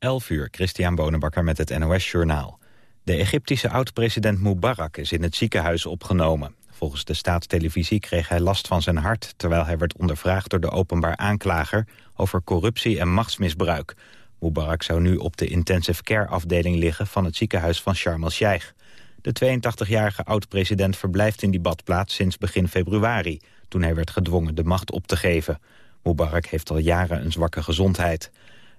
11 uur, Christian Bonenbakker met het NOS Journaal. De Egyptische oud-president Mubarak is in het ziekenhuis opgenomen. Volgens de staatstelevisie kreeg hij last van zijn hart... terwijl hij werd ondervraagd door de openbaar aanklager... over corruptie en machtsmisbruik. Mubarak zou nu op de intensive care afdeling liggen... van het ziekenhuis van Sharm el-Sheikh. De 82-jarige oud-president verblijft in die badplaats sinds begin februari... toen hij werd gedwongen de macht op te geven. Mubarak heeft al jaren een zwakke gezondheid.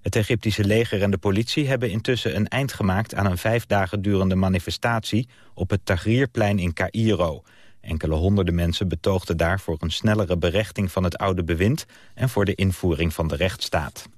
Het Egyptische leger en de politie hebben intussen een eind gemaakt... aan een vijf dagen durende manifestatie op het Tahrirplein in Cairo. Enkele honderden mensen betoogden daar voor een snellere berechting van het oude bewind... en voor de invoering van de rechtsstaat.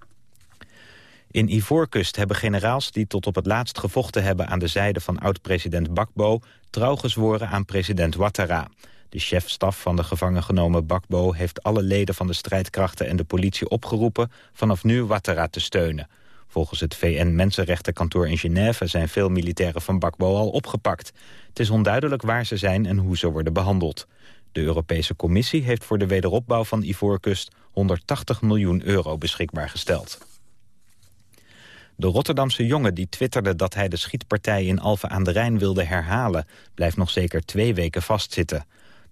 In Ivoorkust hebben generaals die tot op het laatst gevochten hebben... aan de zijde van oud-president Bakbo trouw gezworen aan president Ouattara. De chefstaf van de gevangen genomen Bakbo heeft alle leden van de strijdkrachten en de politie opgeroepen vanaf nu Ouattara te steunen. Volgens het VN-Mensenrechtenkantoor in Genève zijn veel militairen van Bakbo al opgepakt. Het is onduidelijk waar ze zijn en hoe ze worden behandeld. De Europese Commissie heeft voor de wederopbouw van Ivoorkust 180 miljoen euro beschikbaar gesteld. De Rotterdamse jongen die twitterde dat hij de schietpartij in Alphen aan de Rijn wilde herhalen... blijft nog zeker twee weken vastzitten.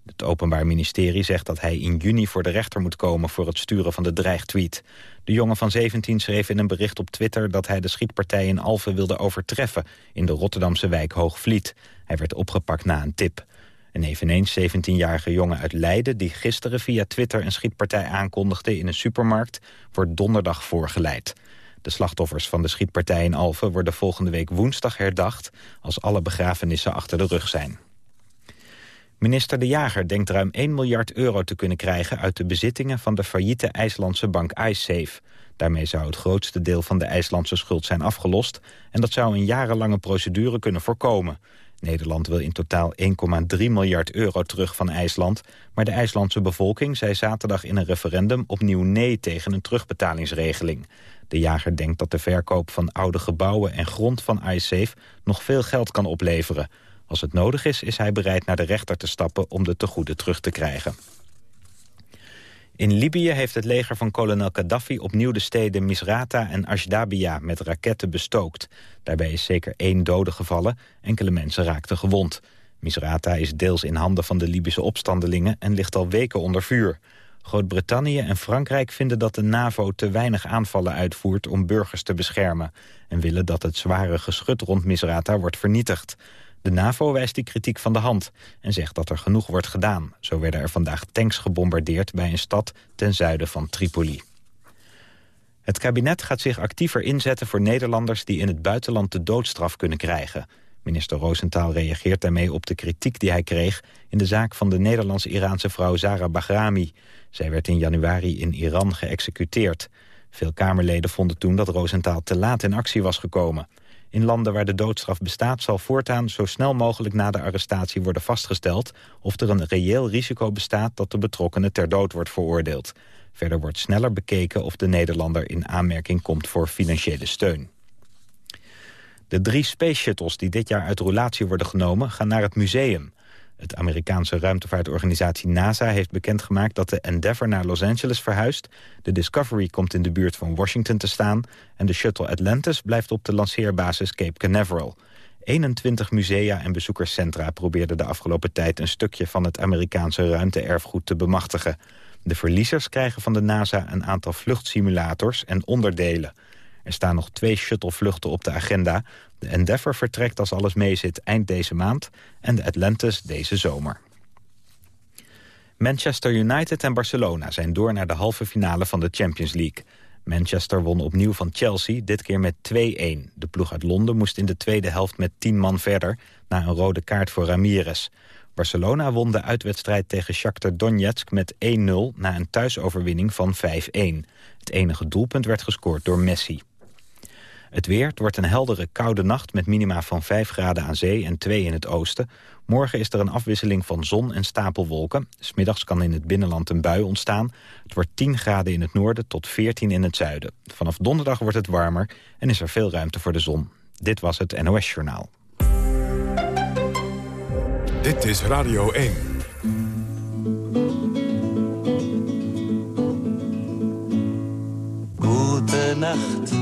Het Openbaar Ministerie zegt dat hij in juni voor de rechter moet komen... voor het sturen van de dreigtweet. De jongen van 17 schreef in een bericht op Twitter... dat hij de schietpartij in Alphen wilde overtreffen... in de Rotterdamse wijk Hoogvliet. Hij werd opgepakt na een tip. Een eveneens 17-jarige jongen uit Leiden... die gisteren via Twitter een schietpartij aankondigde in een supermarkt... wordt donderdag voorgeleid. De slachtoffers van de schietpartij in Alphen worden volgende week woensdag herdacht... als alle begrafenissen achter de rug zijn. Minister De Jager denkt ruim 1 miljard euro te kunnen krijgen... uit de bezittingen van de failliete IJslandse bank iSafe. Daarmee zou het grootste deel van de IJslandse schuld zijn afgelost... en dat zou een jarenlange procedure kunnen voorkomen. Nederland wil in totaal 1,3 miljard euro terug van IJsland... maar de IJslandse bevolking zei zaterdag in een referendum opnieuw nee tegen een terugbetalingsregeling. De jager denkt dat de verkoop van oude gebouwen en grond van iSafe nog veel geld kan opleveren. Als het nodig is, is hij bereid naar de rechter te stappen om de tegoeden terug te krijgen. In Libië heeft het leger van kolonel Gaddafi opnieuw de steden Misrata en Ashdabia met raketten bestookt. Daarbij is zeker één dode gevallen, enkele mensen raakten gewond. Misrata is deels in handen van de Libische opstandelingen en ligt al weken onder vuur. Groot-Brittannië en Frankrijk vinden dat de NAVO te weinig aanvallen uitvoert om burgers te beschermen... en willen dat het zware geschut rond Misrata wordt vernietigd. De NAVO wijst die kritiek van de hand en zegt dat er genoeg wordt gedaan. Zo werden er vandaag tanks gebombardeerd bij een stad ten zuiden van Tripoli. Het kabinet gaat zich actiever inzetten voor Nederlanders die in het buitenland de doodstraf kunnen krijgen. Minister Roosentaal reageert daarmee op de kritiek die hij kreeg... in de zaak van de Nederlands-Iraanse vrouw Zara Bahrami. Zij werd in januari in Iran geëxecuteerd. Veel Kamerleden vonden toen dat Roosentaal te laat in actie was gekomen. In landen waar de doodstraf bestaat zal voortaan zo snel mogelijk na de arrestatie worden vastgesteld... of er een reëel risico bestaat dat de betrokkenen ter dood wordt veroordeeld. Verder wordt sneller bekeken of de Nederlander in aanmerking komt voor financiële steun. De drie Space Shuttles die dit jaar uit roulatie worden genomen gaan naar het museum. Het Amerikaanse ruimtevaartorganisatie NASA heeft bekendgemaakt dat de Endeavour naar Los Angeles verhuist. De Discovery komt in de buurt van Washington te staan. En de shuttle Atlantis blijft op de lanceerbasis Cape Canaveral. 21 musea en bezoekerscentra probeerden de afgelopen tijd... een stukje van het Amerikaanse ruimteerfgoed te bemachtigen. De verliezers krijgen van de NASA een aantal vluchtsimulators en onderdelen. Er staan nog twee shuttlevluchten op de agenda. De Endeavour vertrekt als alles meezit eind deze maand... en de Atlantis deze zomer. Manchester United en Barcelona zijn door naar de halve finale van de Champions League. Manchester won opnieuw van Chelsea, dit keer met 2-1. De ploeg uit Londen moest in de tweede helft met 10 man verder... na een rode kaart voor Ramirez. Barcelona won de uitwedstrijd tegen Shakhtar Donetsk met 1-0... na een thuisoverwinning van 5-1. Het enige doelpunt werd gescoord door Messi. Het weer, het wordt een heldere, koude nacht met minima van 5 graden aan zee en 2 in het oosten. Morgen is er een afwisseling van zon en stapelwolken. Smiddags kan in het binnenland een bui ontstaan. Het wordt 10 graden in het noorden tot 14 in het zuiden. Vanaf donderdag wordt het warmer en is er veel ruimte voor de zon. Dit was het NOS Journaal. Dit is Radio 1. Goedenacht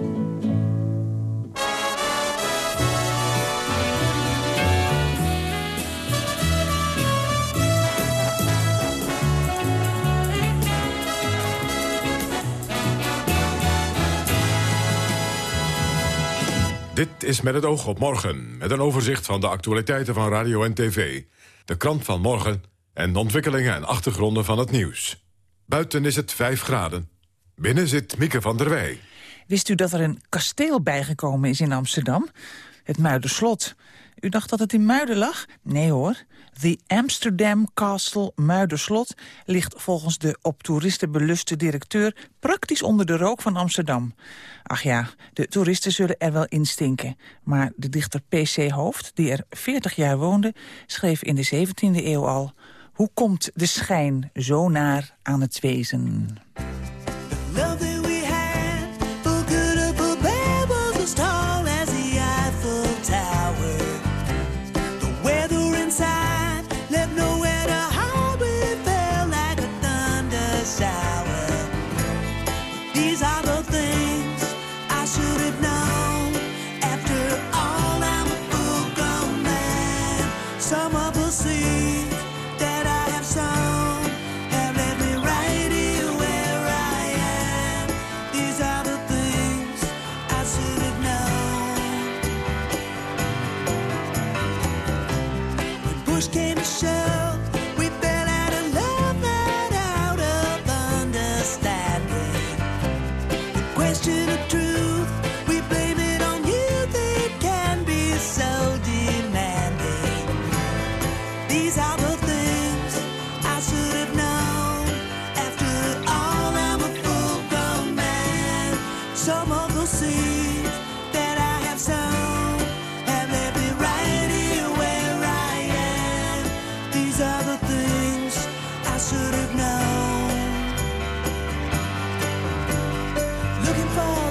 Dit is met het oog op morgen, met een overzicht van de actualiteiten van radio en tv. De krant van morgen en de ontwikkelingen en achtergronden van het nieuws. Buiten is het 5 graden. Binnen zit Mieke van der Wij. Wist u dat er een kasteel bijgekomen is in Amsterdam? Het Muiderslot. U dacht dat het in Muiden lag? Nee hoor. The Amsterdam Castle Muiderslot ligt volgens de op toeristen beluste directeur praktisch onder de rook van Amsterdam. Ach ja, de toeristen zullen er wel instinken. Maar de dichter P.C. Hoofd, die er 40 jaar woonde, schreef in de 17e eeuw al... Hoe komt de schijn zo naar aan het wezen?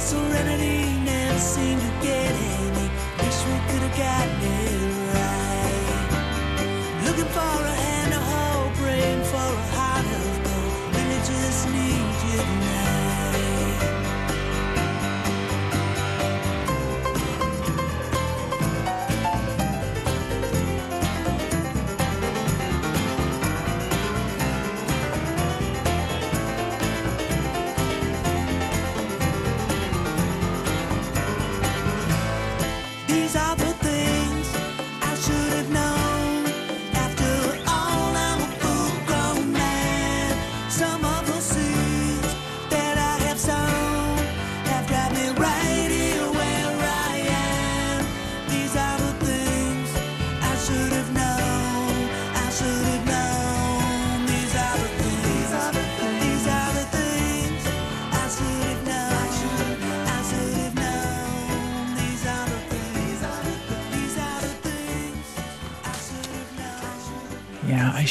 serenity never seemed to get any. Wish we could have gotten it right. Looking for a hand.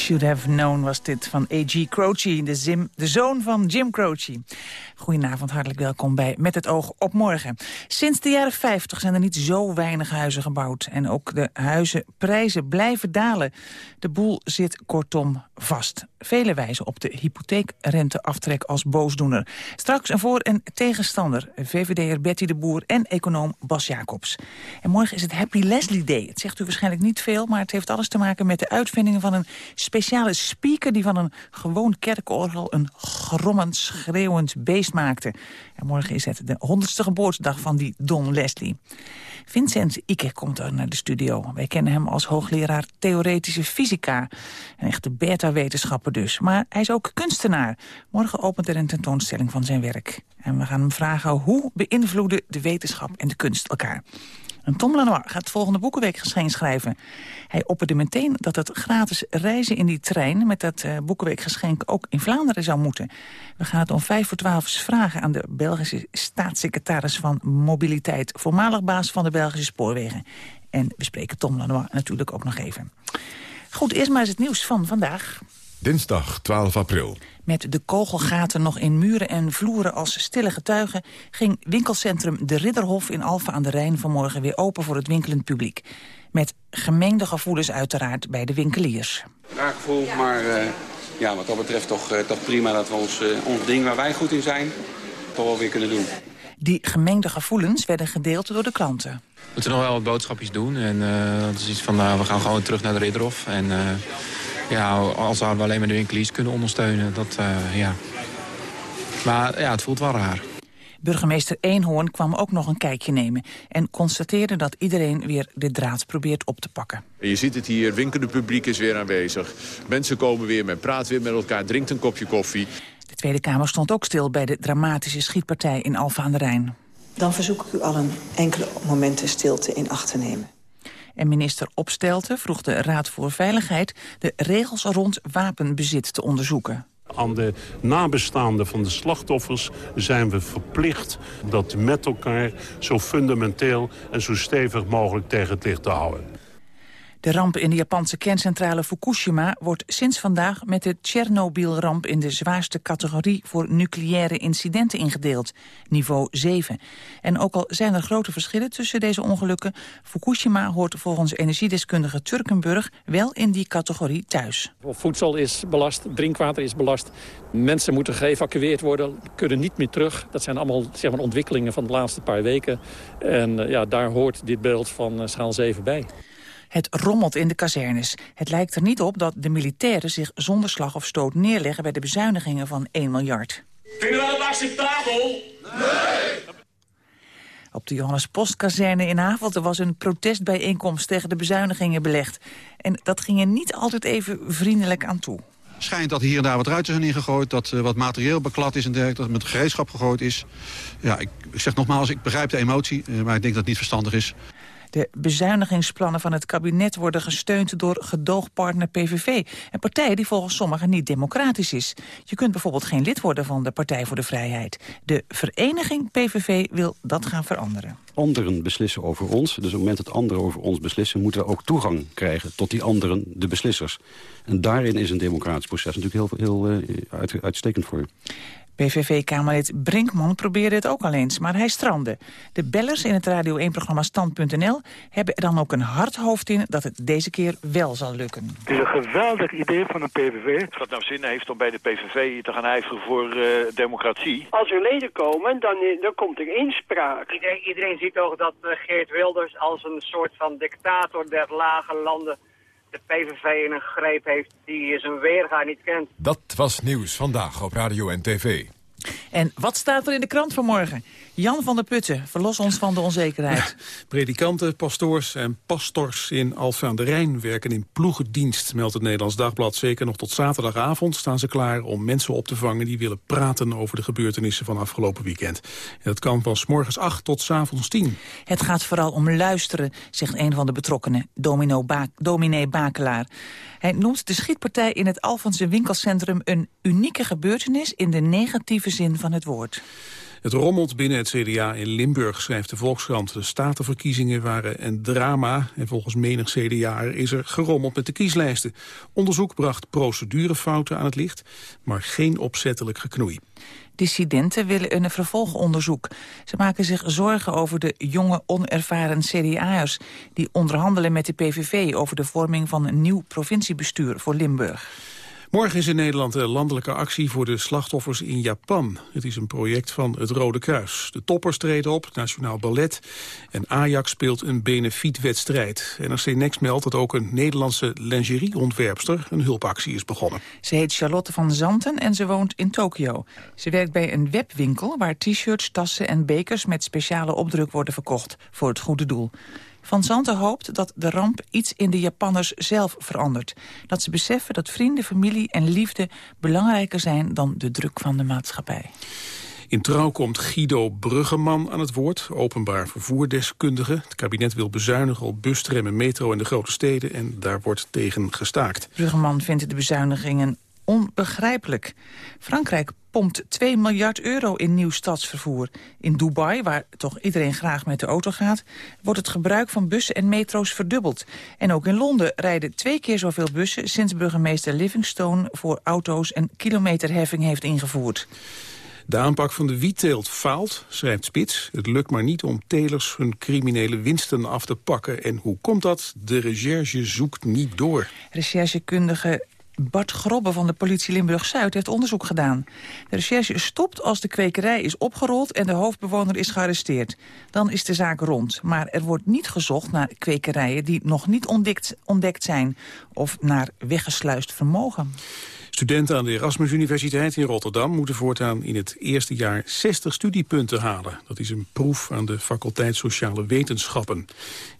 Should Have Known was dit van A.G. Croce, de, de zoon van Jim Croce. Goedenavond, hartelijk welkom bij Met het oog op morgen. Sinds de jaren 50 zijn er niet zo weinig huizen gebouwd. En ook de huizenprijzen blijven dalen. De boel zit kortom vast. Vele wijzen op de hypotheekrenteaftrek als boosdoener. Straks een voor- en tegenstander. VVD'er Betty de Boer en econoom Bas Jacobs. En morgen is het Happy Leslie Day. Het zegt u waarschijnlijk niet veel, maar het heeft alles te maken met de uitvindingen van een speciale speaker... die van een gewoon kerkorgel een grommend, schreeuwend beest maakte. En morgen is het de honderdste geboortedag van die Don Leslie. Vincent Ike komt er naar de studio. Wij kennen hem als hoogleraar theoretische fysica. Een echte beta-wetenschapper dus. Maar hij is ook kunstenaar. Morgen opent er een tentoonstelling van zijn werk. En we gaan hem vragen hoe beïnvloeden de wetenschap en de kunst elkaar. En Tom Lanois gaat het volgende boekenweekgeschenk schrijven. Hij opperde meteen dat het gratis reizen in die trein... met dat uh, boekenweekgeschenk ook in Vlaanderen zou moeten. We gaan het om vijf voor twaalf vragen aan de Belgische staatssecretaris van Mobiliteit... voormalig baas van de Belgische Spoorwegen. En we spreken Tom Lanois natuurlijk ook nog even. Goed, eerst maar eens het nieuws van vandaag. Dinsdag 12 april. Met de kogelgaten nog in muren en vloeren als stille getuigen... ging winkelcentrum De Ridderhof in Alphen aan de Rijn vanmorgen weer open voor het winkelend publiek. Met gemengde gevoelens uiteraard bij de winkeliers. Raar gevoel, maar uh, ja, wat dat betreft toch, uh, toch prima dat we ons, uh, ons ding waar wij goed in zijn... toch wel weer kunnen doen. Die gemengde gevoelens werden gedeeld door de klanten. We moeten nog wel wat boodschapjes doen. En dat is iets van, we gaan gewoon terug naar de Ridderhof. En ja, al zouden we alleen maar de winkeliers kunnen ondersteunen. Dat, uh, ja. Maar ja, het voelt wel raar. Burgemeester Eenhoorn kwam ook nog een kijkje nemen... en constateerde dat iedereen weer de draad probeert op te pakken. Je ziet het hier, winkende publiek is weer aanwezig. Mensen komen weer, men praat weer met elkaar, drinkt een kopje koffie. De Tweede Kamer stond ook stil bij de dramatische schietpartij in Alfa aan de Rijn. Dan verzoek ik u al een enkele momenten stilte in acht te nemen. En minister Opstelten vroeg de Raad voor Veiligheid... de regels rond wapenbezit te onderzoeken. Aan de nabestaanden van de slachtoffers zijn we verplicht dat met elkaar zo fundamenteel en zo stevig mogelijk tegen het licht te houden. De ramp in de Japanse kerncentrale Fukushima wordt sinds vandaag met de Tsjernobyl-ramp in de zwaarste categorie voor nucleaire incidenten ingedeeld, niveau 7. En ook al zijn er grote verschillen tussen deze ongelukken, Fukushima hoort volgens energiedeskundige Turkenburg wel in die categorie thuis. Voedsel is belast, drinkwater is belast, mensen moeten geëvacueerd worden, kunnen niet meer terug. Dat zijn allemaal zeg maar, ontwikkelingen van de laatste paar weken. En ja, daar hoort dit beeld van eh, schaal 7 bij. Het rommelt in de kazernes. Het lijkt er niet op dat de militairen zich zonder slag of stoot neerleggen... bij de bezuinigingen van 1 miljard. Vinden we dat acceptabel? Nee! Op de Johannes Postkazerne in Havelte was een protestbijeenkomst tegen de bezuinigingen belegd. En dat ging er niet altijd even vriendelijk aan toe. Schijnt dat hier en daar wat ruiten zijn ingegooid, dat uh, wat materieel beklad is en dergelijke, dat met gereedschap gegooid is. Ja, ik, ik zeg nogmaals, ik begrijp de emotie, uh, maar ik denk dat het niet verstandig is. De bezuinigingsplannen van het kabinet worden gesteund door gedoogpartner PVV. Een partij die volgens sommigen niet democratisch is. Je kunt bijvoorbeeld geen lid worden van de Partij voor de Vrijheid. De vereniging PVV wil dat gaan veranderen. Anderen beslissen over ons. Dus op het moment dat anderen over ons beslissen... moeten we ook toegang krijgen tot die anderen, de beslissers. En daarin is een democratisch proces natuurlijk heel, heel uh, uitstekend voor. PVV-Kamerlid Brinkman probeerde het ook al eens, maar hij strandde. De bellers in het Radio 1-programma Stand.nl hebben er dan ook een hard hoofd in dat het deze keer wel zal lukken. Het is een geweldig idee van de PVV. Als dat nou zin heeft om bij de PVV te gaan ijveren voor uh, democratie. Als er leden komen, dan, eh, dan komt er inspraak. Iedereen, iedereen ziet toch dat uh, Geert Wilders als een soort van dictator der lage landen de PVV in een greep heeft die zijn weerga niet kent. Dat was nieuws vandaag op Radio en TV. En wat staat er in de krant vanmorgen? Jan van der Putten, verlos ons van de onzekerheid. predikanten, pastoors en pastors in Alphen aan de Rijn werken in ploegendienst, meldt het Nederlands Dagblad. Zeker nog tot zaterdagavond staan ze klaar om mensen op te vangen die willen praten over de gebeurtenissen van afgelopen weekend. En dat kan van s morgens 8 tot s avonds 10. Het gaat vooral om luisteren, zegt een van de betrokkenen, Domino ba dominee Bakelaar. Hij noemt de schietpartij in het Alphense winkelcentrum een unieke gebeurtenis in de negatieve zin van het woord. Het rommelt binnen het CDA in Limburg, schrijft de Volkskrant. De statenverkiezingen waren een drama en volgens menig CDA is er gerommeld met de kieslijsten. Onderzoek bracht procedurefouten aan het licht, maar geen opzettelijk geknoei. Dissidenten willen een vervolgonderzoek. Ze maken zich zorgen over de jonge, onervaren CDA'ers... die onderhandelen met de PVV over de vorming van een nieuw provinciebestuur voor Limburg. Morgen is in Nederland een landelijke actie voor de slachtoffers in Japan. Het is een project van het Rode Kruis. De toppers treden op, Nationaal Ballet en Ajax speelt een benefietwedstrijd. NRC Next meldt dat ook een Nederlandse lingerieontwerpster een hulpactie is begonnen. Ze heet Charlotte van Zanten en ze woont in Tokio. Ze werkt bij een webwinkel waar t-shirts, tassen en bekers met speciale opdruk worden verkocht voor het goede doel. Van Zanten hoopt dat de ramp iets in de Japanners zelf verandert. Dat ze beseffen dat vrienden, familie en liefde belangrijker zijn dan de druk van de maatschappij. In trouw komt Guido Bruggeman aan het woord, openbaar vervoerdeskundige. Het kabinet wil bezuinigen op bustram en metro in de grote steden en daar wordt tegen gestaakt. Bruggeman vindt de bezuinigingen Onbegrijpelijk. Frankrijk pompt 2 miljard euro in nieuw stadsvervoer. In Dubai, waar toch iedereen graag met de auto gaat... wordt het gebruik van bussen en metro's verdubbeld. En ook in Londen rijden twee keer zoveel bussen... sinds burgemeester Livingstone voor auto's een kilometerheffing heeft ingevoerd. De aanpak van de wietteelt faalt, schrijft Spits. Het lukt maar niet om telers hun criminele winsten af te pakken. En hoe komt dat? De recherche zoekt niet door. Recherchekundige Bart Grobbe van de politie Limburg-Zuid heeft onderzoek gedaan. De recherche stopt als de kwekerij is opgerold en de hoofdbewoner is gearresteerd. Dan is de zaak rond. Maar er wordt niet gezocht naar kwekerijen die nog niet ontdekt, ontdekt zijn... of naar weggesluist vermogen. Studenten aan de Erasmus Universiteit in Rotterdam moeten voortaan in het eerste jaar 60 studiepunten halen. Dat is een proef aan de faculteit Sociale Wetenschappen.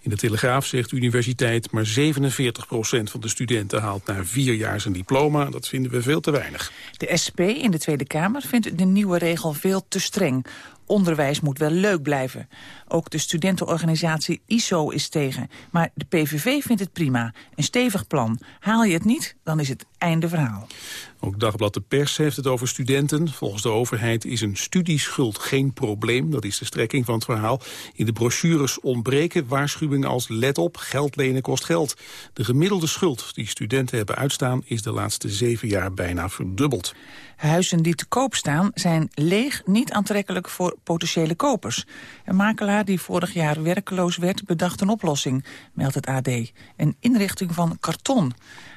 In de Telegraaf zegt de universiteit maar 47 procent van de studenten haalt na vier jaar zijn diploma. Dat vinden we veel te weinig. De SP in de Tweede Kamer vindt de nieuwe regel veel te streng onderwijs moet wel leuk blijven. Ook de studentenorganisatie ISO is tegen. Maar de PVV vindt het prima. Een stevig plan. Haal je het niet, dan is het einde verhaal. Ook Dagblad de Pers heeft het over studenten. Volgens de overheid is een studieschuld geen probleem. Dat is de strekking van het verhaal. In de brochures ontbreken waarschuwingen als let op, geld lenen kost geld. De gemiddelde schuld die studenten hebben uitstaan is de laatste zeven jaar bijna verdubbeld. Huizen die te koop staan zijn leeg niet aantrekkelijk voor potentiële kopers. Een makelaar die vorig jaar werkeloos werd bedacht een oplossing, meldt het AD. Een inrichting van karton.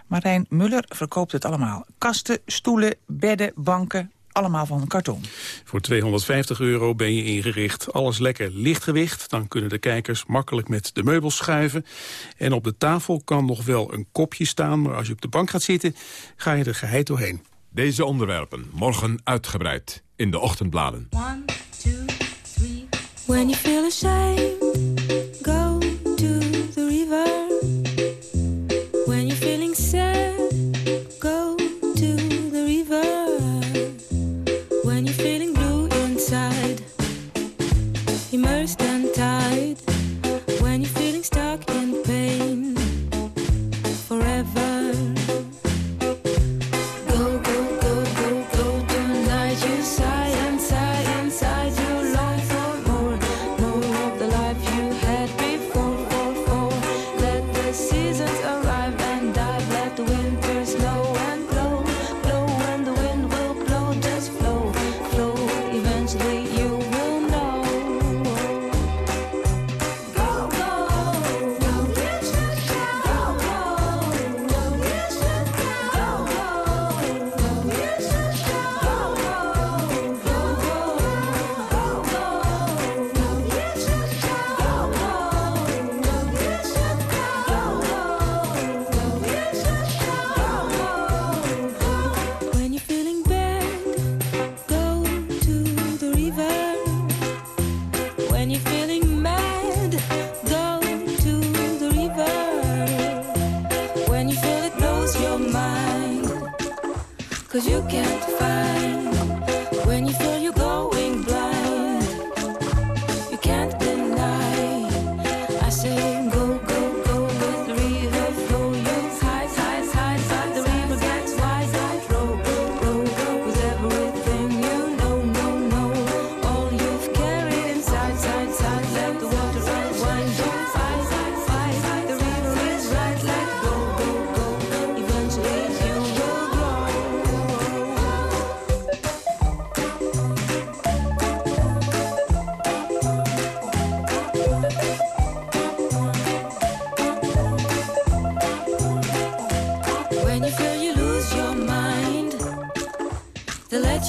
Marijn Muller verkoopt het allemaal. Kasten, stoelen, bedden, banken, allemaal van karton. Voor 250 euro ben je ingericht. Alles lekker lichtgewicht. Dan kunnen de kijkers makkelijk met de meubels schuiven. En op de tafel kan nog wel een kopje staan. Maar als je op de bank gaat zitten, ga je er geheid doorheen. Deze onderwerpen morgen uitgebreid in de ochtendbladen. One, two, three. When you feel ashamed, go to the river. When you're feeling sad,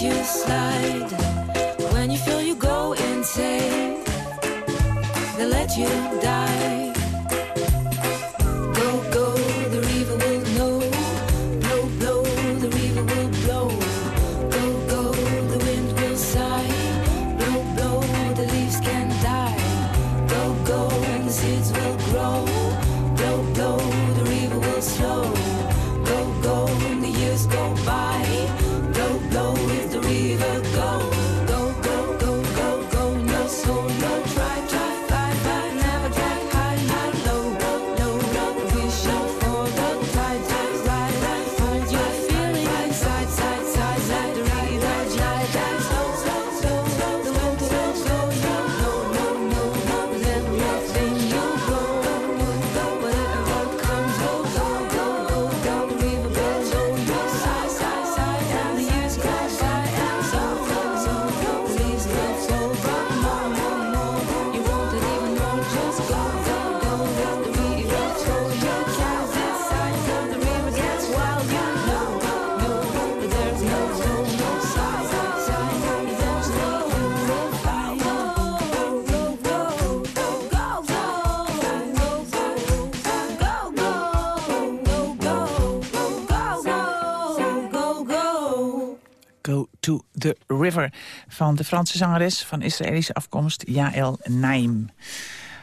you slide. When you feel you go insane, they let you die. Van de Franse zangeres van Israëlische afkomst Yael Naim.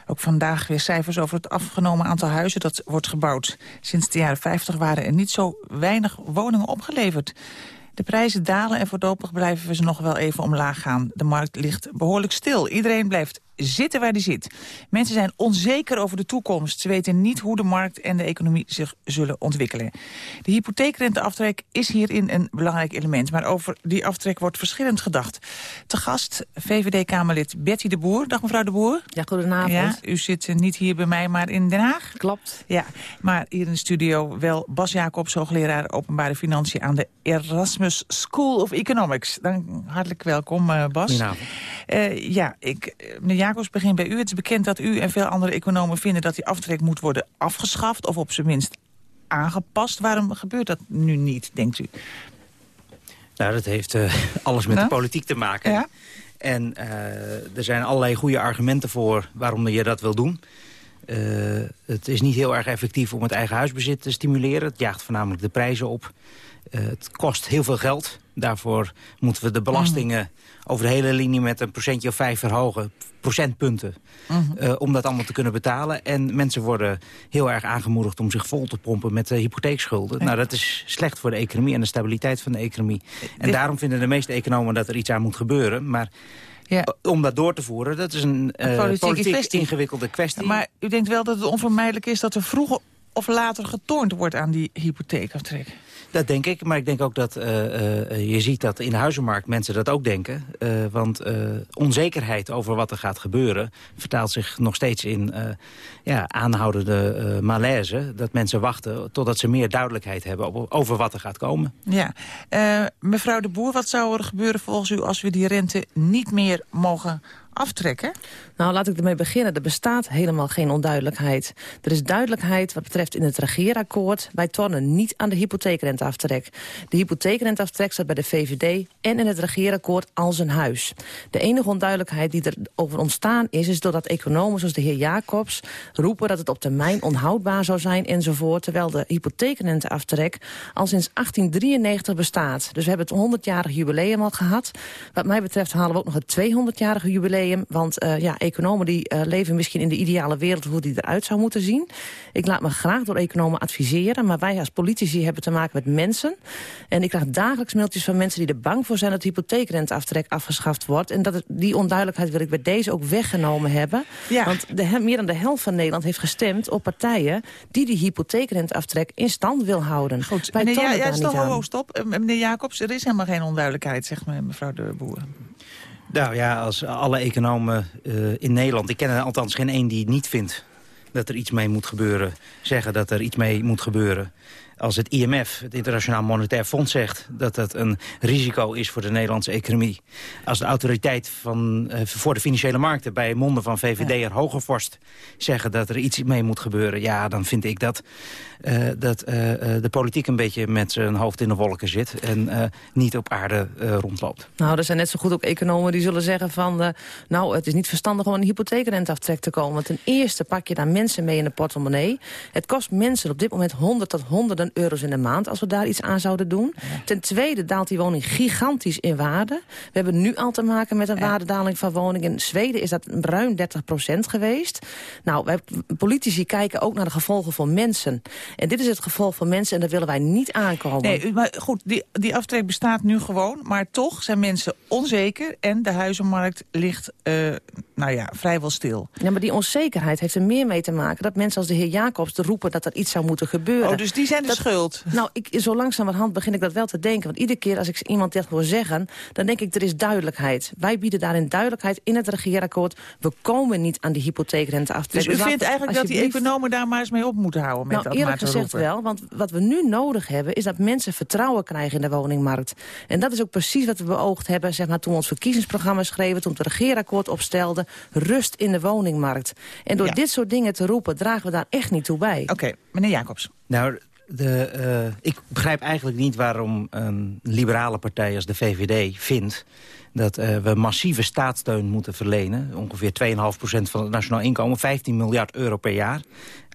Ook vandaag weer cijfers over het afgenomen aantal huizen dat wordt gebouwd. Sinds de jaren 50 waren er niet zo weinig woningen opgeleverd. De prijzen dalen en voorlopig blijven we ze nog wel even omlaag gaan. De markt ligt behoorlijk stil. Iedereen blijft zitten waar die zit. Mensen zijn onzeker over de toekomst. Ze weten niet hoe de markt en de economie zich zullen ontwikkelen. De hypotheekrenteaftrek is hierin een belangrijk element. Maar over die aftrek wordt verschillend gedacht. Te gast VVD-Kamerlid Betty de Boer. Dag mevrouw de Boer. Ja, goedenavond. Ja, u zit eh, niet hier bij mij, maar in Den Haag. Klopt. Ja, maar hier in de studio wel Bas Jacobs, hoogleraar openbare financiën aan de Erasmus School of Economics. Dan hartelijk welkom, eh, Bas. Goedenavond. Eh, ja, ik, meneer Jacobs, begin bij u. Het is bekend dat u en veel andere economen vinden dat die aftrek moet worden afgeschaft of op zijn minst aangepast. Waarom gebeurt dat nu niet, denkt u? Nou, dat heeft eh, alles met de politiek te maken. Ja? En eh, er zijn allerlei goede argumenten voor waarom je dat wil doen. Eh, het is niet heel erg effectief om het eigen huisbezit te stimuleren. Het jaagt voornamelijk de prijzen op. Eh, het kost heel veel geld. Daarvoor moeten we de belastingen over de hele linie met een procentje of vijf verhogen. Procentpunten. Mhm. eh, om dat allemaal te kunnen betalen. En mensen worden heel erg aangemoedigd om zich vol te pompen met de hypotheekschulden. Nou, dat is slecht voor de economie en de stabiliteit van de economie. En Dit- daarom vinden de meeste economen dat er iets aan moet gebeuren. Maar Ja. eh, om dat door te voeren, dat is een politieke politiek kwestie. ingewikkelde kwestie. Maar u denkt wel dat het onvermijdelijk is dat er vroeger of later getornd wordt aan die hypotheekaftrek? Dat denk ik, maar ik denk ook dat eh, eh, je ziet dat in de huizenmarkt mensen dat ook denken. Eh, want onzekerheid over wat er gaat gebeuren vertaalt zich nog steeds in ja, aanhoudende malaise. Dat mensen wachten totdat ze meer duidelijkheid hebben over- wat er gaat komen. Ja. Mevrouw de Boer, wat zou er gebeuren volgens u als we die rente niet meer mogen aftrekken? Nou, laat ik ermee beginnen. Er bestaat helemaal geen onduidelijkheid. Er is duidelijkheid wat betreft in het regeerakkoord. Wij tornen niet aan de hypotheekrenteaftrek. De hypotheekrenteaftrek staat bij de VVD en in het regeerakkoord als een huis. De enige onduidelijkheid die er over ontstaan is... is doordat economen zoals de heer Jacobs roepen... dat het op termijn onhoudbaar zou zijn enzovoort... terwijl de hypotheekrenteaftrek al sinds 1893 bestaat. Dus we hebben het 100-jarig jubileum al gehad. Wat mij betreft halen we ook nog het 200-jarige jubileum. Want eh, ja, economen die eh, leven misschien in de ideale wereld hoe die eruit zou moeten zien. Ik laat me graag door economen adviseren. Maar wij als politici hebben te maken met mensen. En ik krijg dagelijks mailtjes van mensen die er bang voor zijn... dat de hypotheekrenteaftrek afgeschaft wordt. En dat het, die onduidelijkheid wil ik bij deze ook weggenomen hebben. Want de, meer dan de helft van Nederland heeft gestemd op partijen... die die hypotheekrenteaftrek in stand wil houden. Goed, Meneer, ja, ja, stop, stop. Eh, meneer Jacobs, er is helemaal geen onduidelijkheid, zegt me- mevrouw de Boer. Nou ja, als alle economen eh, in Nederland... ik ken er althans geen één die niet vindt dat er iets mee moet gebeuren... zeggen dat er iets mee moet gebeuren. Als het IMF, het Internationaal Monetair Fonds, zegt... dat dat een risico is voor de Nederlandse economie. Als de autoriteit van, eh, voor de financiële markten... bij monden van VVD en Hogevorst zeggen dat er iets mee moet gebeuren... ja, dan vind ik dat, eh, dat eh, eh, de politiek een beetje met zijn hoofd in de wolken zit... en niet op aarde rondloopt. Nou, er zijn net zo goed ook economen die zullen zeggen van... nou, het is niet verstandig om een hypotheekrenteaftrek te komen. Want ten eerste pak je daar mensen mee in de portemonnee. Het kost mensen op dit moment 100 tot honderden euro's in de maand... als we daar iets aan zouden doen. Ten tweede daalt die woning gigantisch in waarde. We hebben nu al te maken met een waardedaling van woningen. In Zweden is dat ruim 30% geweest. Nou, wij politici kijken ook naar de gevolgen voor mensen. En dit is het gevolg voor mensen en daar willen wij niet aankomen. Nee, maar goed, die, die aftrek bestaat nu gewoon. Maar toch zijn mensen onzeker en de huizenmarkt ligt, eh, nou ja, vrijwel stil. Ja, maar die onzekerheid heeft er meer mee te maken... dat mensen als de heer Jacobs roepen dat er iets zou moeten gebeuren. Oh, dus die zijn de Dat- schuld? Nou, ik, zo langzamerhand begin ik dat wel te denken. Want iedere keer als ik iemand dit hoor zeggen... dan denk ik, er is duidelijkheid. Wij bieden daarin duidelijkheid in het regeerakkoord. We komen niet aan die hypotheekrenteaftrek. Dus u vindt eigenlijk dat die economen daar maar eens mee op moeten houden? Met nou, dat eerlijk gezegd roepen? wel, want wat we nu nodig hebben... is dat mensen vertrouwen krijgen in de woningmarkt. En dat is ook precies wat we beoogd hebben... Zeg maar, toen we ons verkiezingsprogramma schreven... toen we het regeerakkoord opstelden. Rust in de woningmarkt. En door Ja. dit soort dingen te roepen... dragen we daar echt niet toe bij. Oké, meneer Jacobs. Nou, de, eh, ik begrijp eigenlijk niet waarom een liberale partij als de VVD vindt dat eh, we massieve staatssteun moeten verlenen. Ongeveer 2,5% van het nationaal inkomen, 15 miljard euro per jaar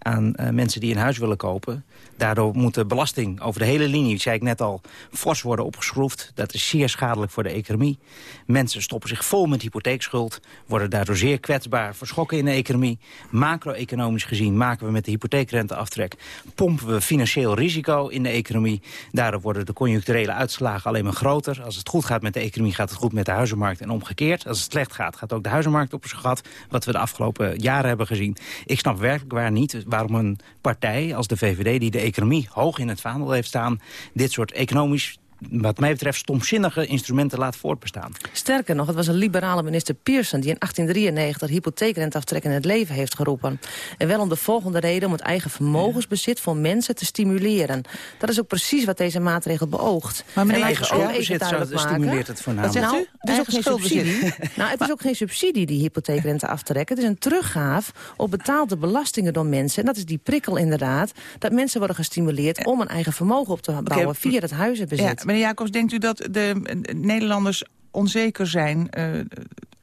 aan eh, mensen die een huis willen kopen. Daardoor moet de belasting over de hele linie, zei ik net al, fors worden opgeschroefd. Dat is zeer schadelijk voor de economie. Mensen stoppen zich vol met hypotheekschuld, worden daardoor zeer kwetsbaar voor schokken in de economie. Macro-economisch gezien maken we met de hypotheekrenteaftrek, pompen we financieel risico in de economie. Daardoor worden de conjuncturele uitslagen alleen maar groter. Als het goed gaat met de economie, gaat het goed met de huizenmarkt en omgekeerd. Als het slecht gaat, gaat ook de huizenmarkt op zijn gat, wat we de afgelopen jaren hebben gezien. Ik snap werkelijk waar niet waarom een partij als de VVD... die de economie hoog in het vaandel heeft staan... dit soort economisch wat mij betreft stomzinnige instrumenten laat voortbestaan. Sterker nog, het was een liberale minister Pearson... die in 1893 hypotheekrenteaftrek in het leven heeft geroepen. En wel om de volgende reden om het eigen vermogensbezit voor mensen te stimuleren. Dat is ook precies wat deze maatregel beoogt. Maar meneer, eigen schuldbezit stimuleert het voornamelijk. Nou, Wat zegt u? Het is ook geen subsidie. nou, het is ook geen subsidie, die hypotheekrenteaftrek. Het is een teruggaaf op betaalde belastingen door mensen. En dat is die prikkel inderdaad. Dat mensen worden gestimuleerd om een eigen vermogen op te bouwen... via het huizenbezit. Ja, meneer Jacobs, denkt u dat de Nederlanders onzeker zijn... eh,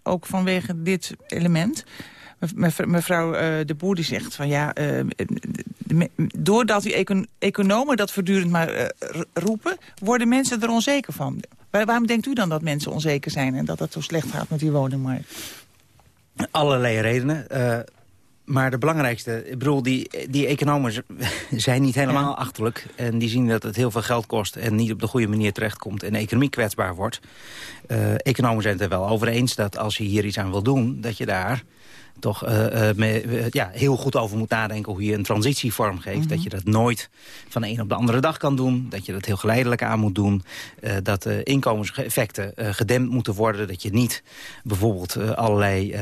ook vanwege dit element? Mev- Mevrouw eh, De Boer die zegt van ja, eh, doordat die econ- economen dat voortdurend maar roepen, worden mensen er onzeker van. Waar- waarom denkt u dan dat mensen onzeker zijn en dat het zo slecht gaat met die woningmarkt? Allerlei redenen. eh, maar de belangrijkste, ik bedoel, die, die economen zijn niet helemaal achterlijk. En die zien dat het heel veel geld kost en niet op de goede manier terechtkomt. En de economie kwetsbaar wordt. Eh, economen zijn het er wel over eens dat als je hier iets aan wil doen, dat je daar toch eh, eh, me- eh, ja, heel goed over moet nadenken hoe je een transitie vormgeeft. Dat je dat nooit van de een op de andere dag kan doen. Dat je dat heel geleidelijk aan moet doen. dat de inkomenseffecten eh, gedempt moeten worden. Dat je niet bijvoorbeeld allerlei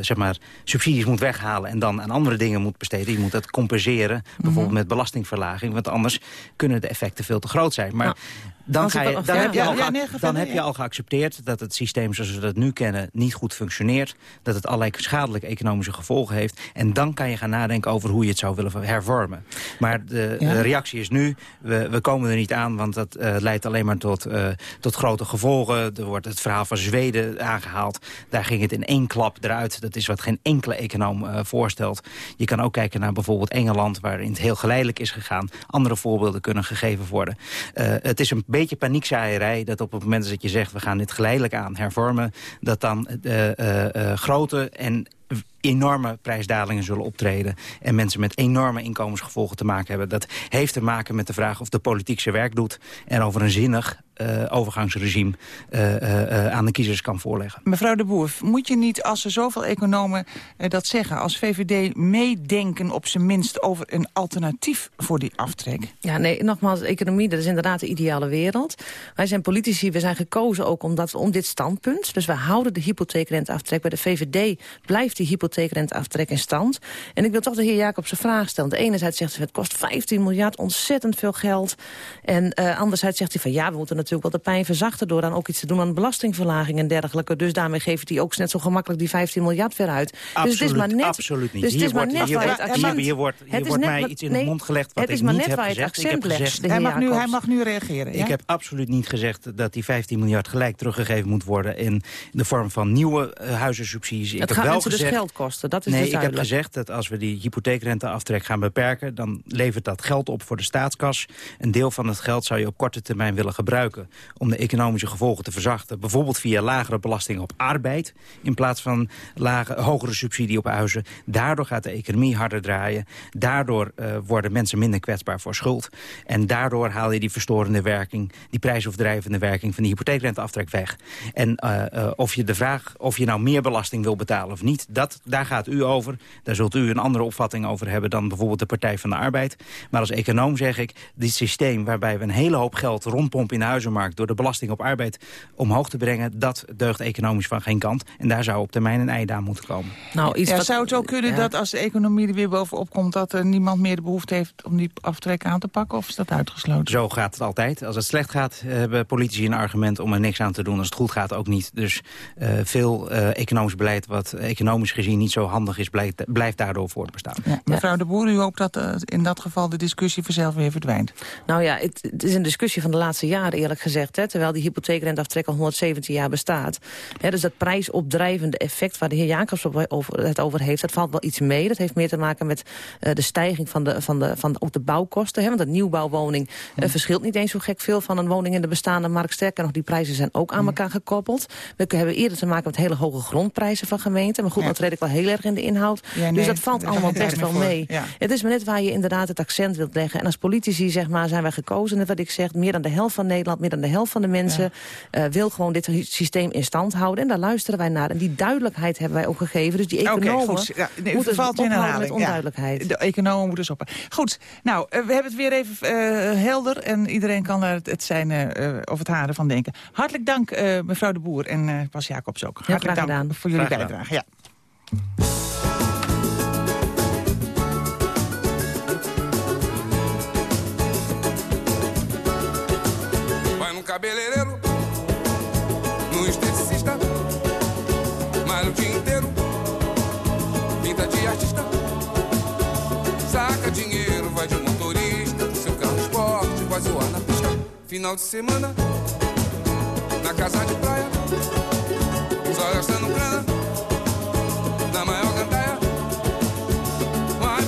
zeg maar, subsidies moet weghalen... en dan aan andere dingen moet besteden. Je moet dat compenseren, bijvoorbeeld met belastingverlaging. Want anders kunnen de effecten veel te groot zijn. Maar dan, ga je, dan, heb je, al, dan heb je al geaccepteerd dat het systeem zoals we dat nu kennen niet goed functioneert. Dat het allerlei schadelijke economische gevolgen heeft. En dan kan je gaan nadenken over hoe je het zou willen hervormen. Maar de, Ja. de reactie is nu, we, we komen er niet aan, want dat eh, leidt alleen maar tot, eh, tot grote gevolgen. Er wordt het verhaal van Zweden aangehaald. Daar ging het in één klap eruit. Dat is wat geen enkele econoom eh, voorstelt. Je kan ook kijken naar bijvoorbeeld Engeland, waarin het heel geleidelijk is gegaan. Andere voorbeelden kunnen gegeven worden. Het is een beetje paniekzaaierij dat op het moment dat je zegt... we gaan dit geleidelijk aan hervormen... dat dan eh, eh, eh, grote en enorme prijsdalingen zullen optreden... en mensen met enorme inkomensgevolgen te maken hebben. Dat heeft te maken met de vraag of de politiek zijn werk doet... en over een zinnig eh, overgangsregime eh, eh, eh, aan de kiezers kan voorleggen. Mevrouw De Boer, moet je niet, als er zoveel economen dat zeggen... als VVD meedenken op zijn minst over een alternatief voor die aftrek? Ja, nee, nogmaals, economie, dat is inderdaad de ideale wereld. Wij zijn politici, we zijn gekozen ook omdat, om dit standpunt. Dus we houden de hypotheekrenteaftrek. Bij de VVD blijft die hypotheekrenteaftrek in stand. En ik wil toch de heer Jacobs een vraag stellen. De enerzijds zegt hij, het kost 15 miljard, ontzettend veel geld. En eh anderzijds zegt hij van, ja, we moeten natuurlijk wel de pijn verzachten... door dan ook iets te doen aan belastingverlaging en dergelijke. Dus daarmee geeft hij ook net zo gemakkelijk die 15 miljard weer uit. dus het is Absoluut, maar net, absoluut niet. Dus het Hier is maar net hier waar je het wordt- accent... hier- hier wordt- hier Het is wordt net mij iets in de mond gelegd wat Het is ik maar niet net heb waar je het gezegd. Accent legt, gezegd- Hij mag, nu, hij mag nu reageren. Ik ja? heb absoluut niet gezegd dat die 15 miljard gelijk teruggegeven moet worden... in de vorm van nieuwe eh, huizensubsidies. Ik Het heb gaat wel dus gezegd, geld kosten, dat is nee, dus ik heb gezegd dat als we die hypotheekrenteaftrek gaan beperken... dan levert dat geld op voor de staatskas. Een deel van het geld zou je op korte termijn willen gebruiken... om de economische gevolgen te verzachten. Bijvoorbeeld via lagere belasting op arbeid... in plaats van lage, hogere subsidie op huizen. Daardoor gaat de economie harder draaien. Daardoor eh, worden mensen minder kwetsbaar voor schuld. En daardoor haal je die verstorende werking... die prijsopdrijvende werking van die hypotheekrenteaftrek weg. En eh, eh, of je de vraag of je nou meer belasting wil betalen of niet... Dat, daar gaat u over. Daar zult u een andere opvatting over hebben... dan bijvoorbeeld de Partij van de Arbeid. Maar als econoom zeg ik... dit systeem waarbij we een hele hoop geld rondpompen in de huizenmarkt... door de belasting op arbeid omhoog te brengen... dat deugt economisch van geen kant. En daar zou op termijn een einde aan moeten komen. Nou, iets Ja, wat- zou het ook kunnen ja. dat als de economie er weer bovenop komt... dat er niemand meer de behoefte heeft om die aftrek aan te pakken? Of is dat uitgesloten? Zo gaat het altijd. Als het slecht gaat, hebben politici een argument om er niks aan te doen. Als het goed gaat, ook niet. Dus eh, veel eh, economisch beleid wat economisch gezien niet zo handig is, blijft, blijft daardoor voortbestaan. Ja, mevrouw de Boer, u hoopt dat eh, in dat geval de discussie vanzelf weer verdwijnt. Nou ja, het, het is een discussie van de laatste jaren eerlijk gezegd. Hè, terwijl die hypotheekrenteaftrek al 117 jaar bestaat. Hè, dus dat prijsopdrijvende effect waar de heer Jacobs op- over, het over heeft... dat valt wel iets mee. Dat heeft meer te maken met eh, de stijging van de, van de, van de, ook de bouwkosten. Hè, want een nieuwbouwwoning eh, verschilt niet eens zo gek veel... van een woning in de bestaande markt. Sterker nog, die prijzen zijn ook aan elkaar gekoppeld. We hebben eerder te maken met hele hoge grondprijzen van gemeenten. Maar goed, Ja. Dat treed ik wel heel erg in de inhoud. Ja, nee, dus dat valt allemaal best wel mee. Ja. Het is maar net waar je inderdaad het accent wilt leggen. En als politici zeg maar, zijn wij gekozen. Net wat ik zeg, meer dan de helft van Nederland, meer dan de helft van de mensen... eh, wil gewoon dit systeem in stand houden. En daar luisteren wij naar. En die duidelijkheid hebben wij ook gegeven. Dus die Oké, economen goed. Ja, nee, moeten valt in met onduidelijkheid. De economen moeten stoppen. Goed, nou, eh, we hebben het weer even eh, helder. En iedereen kan er het, zijn eh, of het haar ervan denken. Hartelijk dank, eh, mevrouw de Boer en eh Bas Jacobs ook. Hartelijk dank gedaan. voor jullie bijdrage. Ja. Vai num cabeleireiro, no esteticista, malha o dia inteiro, pinta de artista, saca dinheiro, vai de motorista, seu carro esporte, vai zoar na pista. Final de semana, na casa de praia, só gastando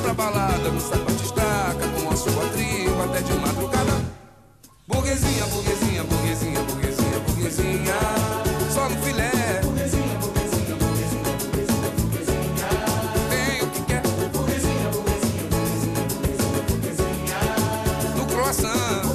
pra balada, no sapato estaca, com a sua tribo até de madrugada. Burguesinha, burguesinha, burguesinha, burguesinha, burguesinha. Só no filé. Burguesinha, burguesinha, burguesinha, burguesinha, burguesinha. Tem o que quer. Burguesinha, burguesinha, burguesinha, burguesinha, burguesinha. No croissant.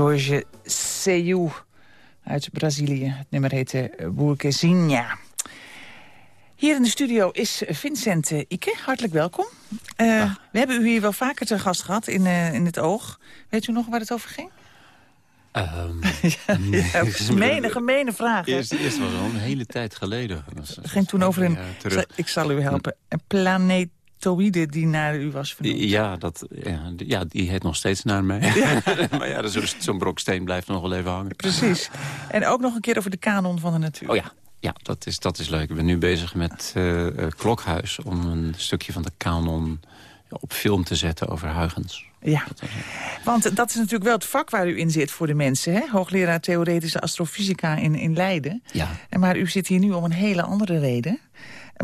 Jorge Seiu uit Brazilië. Het nummer heette eh, Burguesinha. Hier in de studio is Vincent eh, Ike. Hartelijk welkom. Eh, we hebben u hier wel vaker te gast gehad in, eh, in het oog. Weet u nog waar het over ging? Ehm, Ja, gemene, gemene vraag. Eerst, eerst was al een hele tijd geleden. Het ging toen over een... Ja, terug. ik zal u helpen. Een die naar u was vernoemd. Ja, dat, ja, ja, die heet nog steeds naar mij. maar ja, zo'n zo'n brok steen blijft nog wel even hangen. Precies. En ook nog een keer over de kanon van de natuur. Oh ja, ja dat, is, dat is leuk. Ik ben nu bezig met eh, Klokhuis... om een stukje van de kanon op film te zetten over Huygens. Ja, want dat is natuurlijk wel het vak waar u in zit voor de mensen. Hè? Hoogleraar Theoretische Astrofysica in, in Leiden. Ja. En Maar u zit hier nu om een hele andere reden.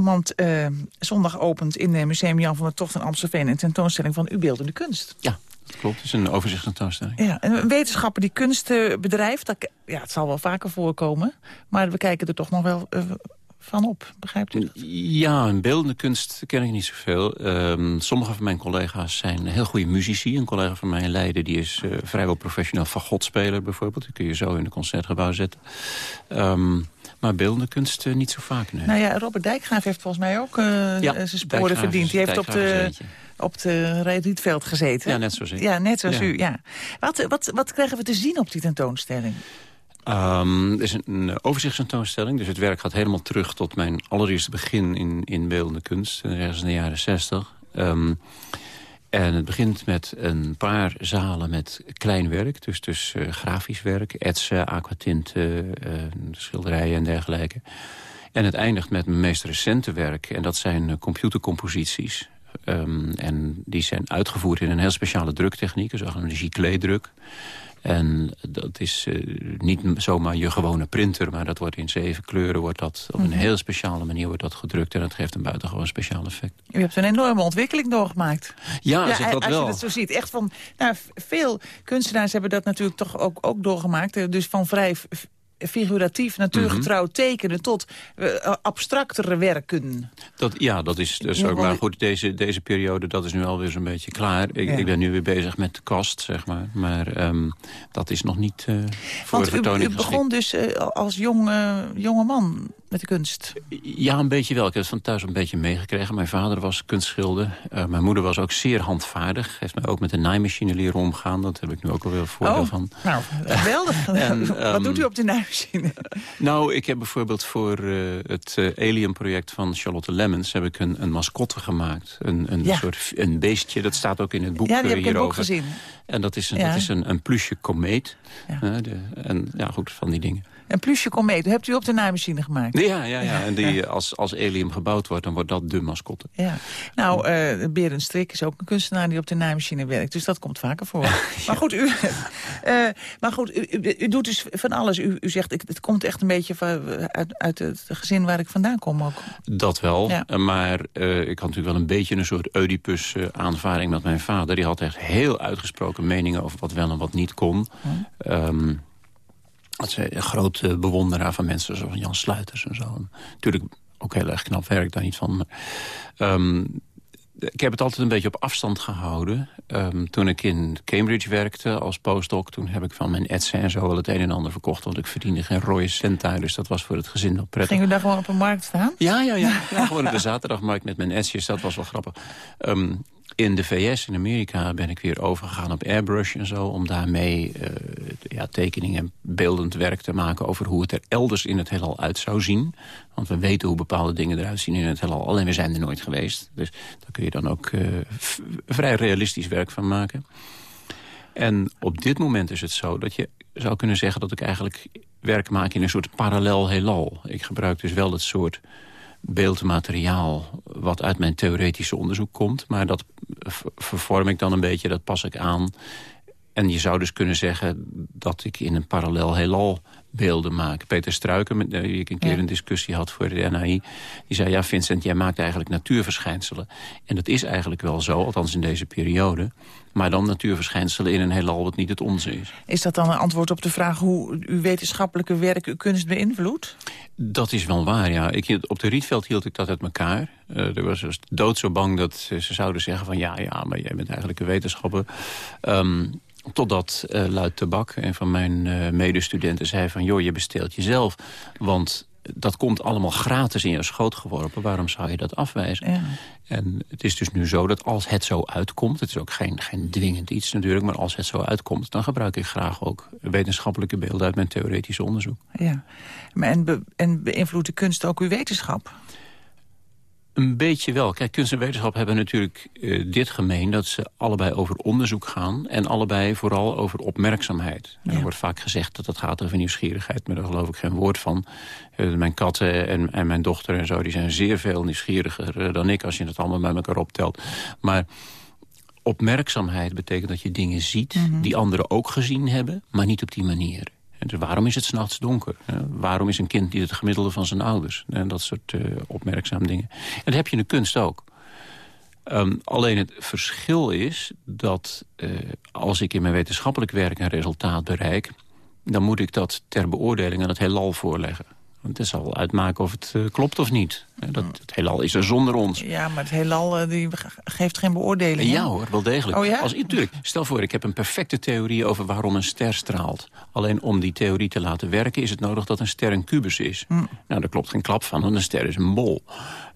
Want eh, zondag opent in het Museum Jan van der Tocht in Amstelveen... een tentoonstelling van uw beeldende kunst. Ja, dat klopt. Het is een overzichtstentoonstelling. Ja, en een wetenschapper die kunst eh, bedrijft, dat, ja, het zal wel vaker voorkomen. Maar we kijken er toch nog wel eh, van op, begrijpt u dat? Ja, een beeldende kunst ken ik niet zoveel. Ehm, sommige van mijn collega's zijn heel goede muzici. Een collega van mij in Leiden die is eh, vrijwel professioneel fagotspeler bijvoorbeeld. Die kun je zo in een concertgebouw zetten. Ehm, maar beeldende kunst eh, niet zo vaak, nee. Nou ja, Robert Dijkgraaf heeft volgens mij ook eh, Ja, zijn sporen Dijkgraaf verdiend. Die heeft op de, op de Rietveld gezeten. Ja, net zoals ik. Ja, net zoals Ja. u, ja. Wat, wat, wat krijgen we te zien op die tentoonstelling? Ehm, het is een, een overzichtstentoonstelling, dus het werk gaat helemaal terug tot mijn allereerste begin in, in beeldende kunst, eh, ergens in de jaren zestig. Ehm, en het begint met een paar zalen met klein werk, dus, dus eh, grafisch werk, etsen, aquatinten, eh, schilderijen en dergelijke. En het eindigt met mijn meest recente werk, en dat zijn computercomposities. Ehm, en die zijn uitgevoerd in een heel speciale druktechniek, een zogenaamde giclée-druk. En dat is eh, niet zomaar je gewone printer... maar dat wordt in zeven kleuren, wordt dat op een Mhm. heel speciale manier wordt dat gedrukt... en dat geeft een buitengewoon speciaal effect. U hebt een enorme ontwikkeling doorgemaakt. Ja, zeg dat als wel. je dat zo ziet. Echt van, nou, veel kunstenaars hebben dat natuurlijk toch ook, ook doorgemaakt. Eh, Dus van vrij figuratief, natuurgetrouw Mhm. tekenen... tot eh, abstractere werken. Dat, ja, dat is dus ook. Maar goed, deze, deze periode, dat is nu alweer zo'n beetje klaar. Ik, Ja. ik ben nu weer bezig met de kast, zeg maar. Maar ehm, dat is nog niet eh voor Want u, geschikt. begon dus eh, als jong, jonge man met de kunst. Ja, een beetje wel. Ik heb het van thuis een beetje meegekregen. Mijn vader was kunstschilder. Eh, mijn moeder was ook zeer handvaardig. Heeft mij ook met de naaimachine leren omgaan. Dat heb ik nu ook alweer een voordeel Oh, van. nou, geweldig. En, Wat ehm, doet u op de naaimachine? Nou, ik heb bijvoorbeeld voor eh, het eh, Alien-project van Charlotte Lemmens... heb ik een, een mascotte gemaakt. Een, een Ja. soort een beestje, dat staat ook in het boek Ja, die heb ik in het boek hierover. gezien. En dat is een, Ja. dat is een, een plusje komeet. Eh, de, en ja, goed, van die dingen. Een plusje komeet, hebt u op de naaimachine gemaakt? Ja, ja, ja. En die, als, als Alien gebouwd wordt, dan wordt dat de mascotte. Ja. Nou, eh Berend Strik is ook een kunstenaar die op de naaimachine werkt. Dus dat komt vaker voor. Maar goed, u, eh, maar goed u, u, u doet dus van alles. U, u zegt, ik, het komt echt een beetje van, uit, uit het gezin waar ik vandaan kom ook. Dat wel, Ja. eh, maar eh, ik had natuurlijk wel een beetje een soort Oedipus-aanvaring met mijn vader. Die had echt heel uitgesproken meningen over wat wel en wat niet kon. Ehm, dat is een grote bewonderaar van mensen zoals Jan Sluiters en zo. Natuurlijk ook heel erg knap werk, daar niet van. Maar, ehm, ik heb het altijd een beetje op afstand gehouden. Ehm, toen ik in Cambridge werkte als postdoc... toen heb ik van mijn etsen en zo wel het een en ander verkocht... want ik verdiende geen rode cent daar, dus dat was voor het gezin wel prettig. Ging u daar gewoon op een markt staan? Ja, ja, ja. ja gewoon op de zaterdagmarkt met mijn etsjes. Dat was wel grappig. Ehm, in de VS, in Amerika, ben ik weer overgegaan op airbrush en zo... om daarmee eh, ja, tekeningen en beeldend werk te maken... over hoe het er elders in het heelal uit zou zien. Want we weten hoe bepaalde dingen eruit zien in het heelal. Alleen we zijn er nooit geweest. Dus daar kun je dan ook eh, vrij realistisch werk van maken. En op dit moment is het zo dat je zou kunnen zeggen... dat ik eigenlijk werk maak in een soort parallel heelal. Ik gebruik dus wel het soort beeldmateriaal wat uit mijn theoretische onderzoek komt. Maar dat vervorm ik dan een beetje, dat pas ik aan. En je zou dus kunnen zeggen dat ik in een parallel heelal beelden maak. Peter Struiken, met wie ik een keer een discussie had voor de NAI... die zei, ja Vincent, jij maakt eigenlijk natuurverschijnselen. En dat is eigenlijk wel zo, althans in deze periode. Maar dan natuurverschijnselen in een heelal wat niet het onze is. Is dat dan een antwoord op de vraag hoe uw wetenschappelijke werk uw kunst beïnvloedt? Dat is wel waar, ja. Ik, op de Rietveld hield ik dat uit elkaar. Eh, er was dus dood zo bang dat ze zouden zeggen van... ja, ja, maar jij bent eigenlijk een wetenschapper. Ehm, totdat eh Luid Tabak, een van mijn eh, medestudenten, zei van... joh, je besteelt jezelf, want dat komt allemaal gratis in je schoot geworpen. Waarom zou je dat afwijzen? Ja. En het is dus nu zo dat als het zo uitkomt... het is ook geen, geen dwingend iets natuurlijk... maar als het zo uitkomt, dan gebruik ik graag ook wetenschappelijke beelden... uit mijn theoretische onderzoek. Ja. Maar en, be- en beïnvloedt de kunst ook uw wetenschap? Een beetje wel. Kijk, kunst en wetenschap hebben natuurlijk eh, dit gemeen... dat ze allebei over onderzoek gaan... en allebei vooral over opmerkzaamheid. Er wordt vaak gezegd dat het gaat over nieuwsgierigheid... maar daar geloof ik geen woord van. Eh, mijn katten en, en mijn dochter en zo... die zijn zeer veel nieuwsgieriger eh, dan ik... als je het allemaal bij elkaar optelt. Maar opmerkzaamheid betekent dat je dingen ziet... Mhm. die anderen ook gezien hebben, maar niet op die manier. En dus waarom is het s'nachts donker? Waarom is een kind niet het gemiddelde van zijn ouders? En dat soort eh opmerkzaam dingen. En dat heb je in de kunst ook. Ehm, alleen het verschil is dat eh, als ik in mijn wetenschappelijk werk een resultaat bereik... dan moet ik dat ter beoordeling aan het heelal voorleggen. Want het zal uitmaken of het eh, klopt of niet. Eh, Dat, het heelal is er zonder ons. Ja, maar het heelal eh, die ge- geeft geen beoordeling. hè? Ja hoor, wel degelijk. Oh ja? Als, natuurlijk, stel voor, ik heb een perfecte theorie over waarom een ster straalt. Alleen om die theorie te laten werken is het nodig dat een ster een kubus is. Hm. Nou, daar klopt geen klap van, want een ster is een bol.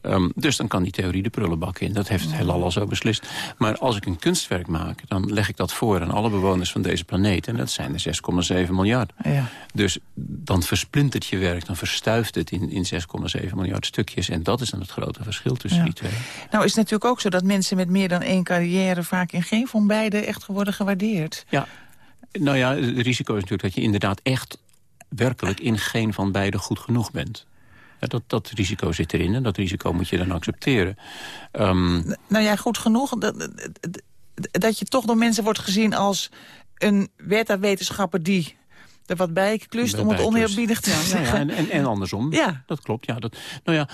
Ehm, dus dan kan die theorie de prullenbak in. Dat heeft het heelal al zo beslist. Maar als ik een kunstwerk maak, dan leg ik dat voor aan alle bewoners van deze planeet. En dat zijn er 6,7 miljard. Ja. Dus dan versplintert je werk, dan verstuift het in, in 6,7 miljard stukjes. En dat is dan het grote verschil tussen Ja. die twee. Nou is het natuurlijk ook zo dat mensen met meer dan één carrière... vaak in geen van beide echt worden gewaardeerd. Ja, nou ja, het risico is natuurlijk dat je inderdaad echt werkelijk in geen van beide goed genoeg bent. Ja, dat, dat risico zit erin en dat risico moet je dan accepteren. Ehm, Nou ja, goed genoeg dat, dat- dat je toch door mensen wordt gezien als een beta-wetenschapper die er wat bij klust, om het oneerbiedig te. Ja, ja, zeggen. en, en, en andersom. Ja. Dat klopt. Ja, dat, nou ja,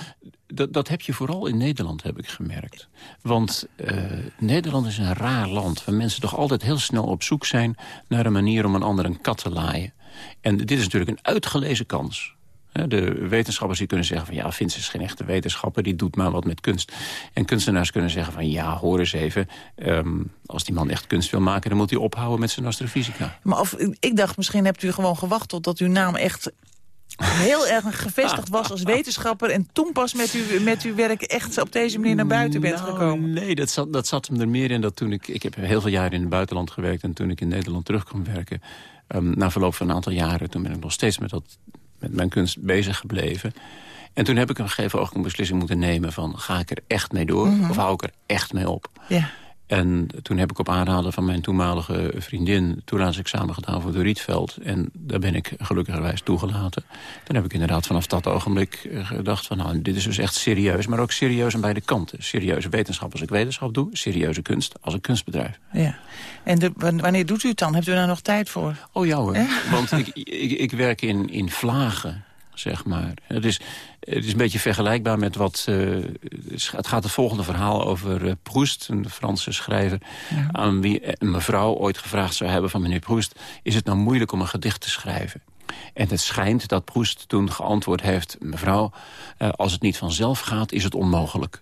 dat, dat heb je vooral in Nederland, heb ik gemerkt. Want eh, Nederland is een raar land... waar mensen toch altijd heel snel op zoek zijn... naar een manier om een ander een kat te laaien. En dit is natuurlijk een uitgelezen kans. De wetenschappers die kunnen zeggen van... ja, Vince is geen echte wetenschapper, die doet maar wat met kunst. En kunstenaars kunnen zeggen van... ja, hoor eens even, ehm, als die man echt kunst wil maken... dan moet hij ophouden met zijn astrofysica. Maar of, ik dacht, misschien hebt u gewoon gewacht totdat uw naam echt heel erg gevestigd was als wetenschapper... en toen pas met, u, met uw werk echt op deze manier naar buiten bent Nou, gekomen. Nee, dat zat, dat zat hem er meer in dat toen ik... Ik heb heel veel jaren in het buitenland gewerkt... en toen ik in Nederland terug kwam werken... ehm, na verloop van een aantal jaren... toen ben ik nog steeds met, dat, met mijn kunst bezig gebleven. En toen heb ik op een gegeven ogenblik een beslissing moeten nemen... van ga ik er echt mee door Mhm. of hou ik er echt mee op? Ja. En toen heb ik op aanraden van mijn toenmalige vriendin... toelatingsexamen gedaan voor de Rietveld. En daar ben ik gelukkigerwijs toegelaten. Dan heb ik inderdaad vanaf dat ogenblik eh, gedacht van... nou, dit is dus echt serieus, maar ook serieus aan beide kanten. Serieuze wetenschap als ik wetenschap doe. Serieuze kunst als een kunstbedrijf. Ja. En de, wan- wanneer doet u het dan? Hebt u daar nog tijd voor? Oh ja hoor, want ik, ik, ik werk in, in vlagen, zeg maar. Het is, het is een beetje vergelijkbaar met wat... eh, het gaat het volgende verhaal over eh, Proest, een Franse schrijver... aan wie een mevrouw ooit gevraagd zou hebben van meneer Proest... is het nou moeilijk om een gedicht te schrijven? En het schijnt dat Proest toen geantwoord heeft... mevrouw, eh, als het niet vanzelf gaat, is het onmogelijk.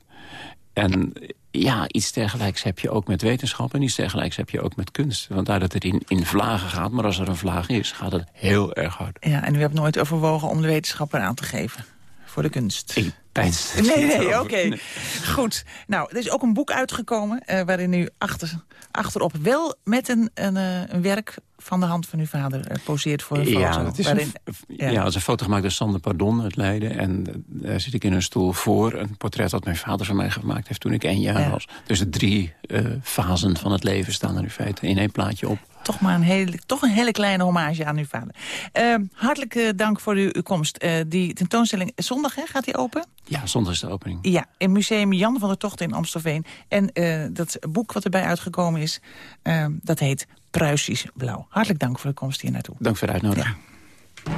En ja, iets dergelijks heb je ook met wetenschap... en iets dergelijks heb je ook met kunst. Want daar dat het in, in vlagen gaat, maar als er een vlaag is... gaat het heel erg hard. Ja, en u hebt nooit overwogen om de wetenschapper aan te geven voor de kunst? Ik pijns Nee, nee, oké. Nee. Goed. Nou, er is ook een boek uitgekomen... eh, waarin u achter, achterop wel met een, een, eh, een werk van de hand van uw vader eh, poseert voor een Ja, foto. dat is waarin, een, ja. dat is een foto gemaakt door Sander Pardon uit Leiden. En eh, daar zit ik in een stoel voor. Een portret dat mijn vader van mij gemaakt heeft toen ik één jaar Ja. was. Dus de drie eh, fasen van het leven staan er in feite in één plaatje op. toch maar een hele, toch een hele kleine hommage aan uw vader. Eh, hartelijk dank voor uw, uw komst. Die tentoonstelling zondag, hè, gaat die open? Ja, zondag is de opening. Ja, in museum Jan van der Tocht in Amstelveen. En dat boek wat erbij uitgekomen is, eh, dat heet Pruisisch Blauw. Hartelijk dank voor de komst hier naartoe. Dank voor de uitnodiging. Ja,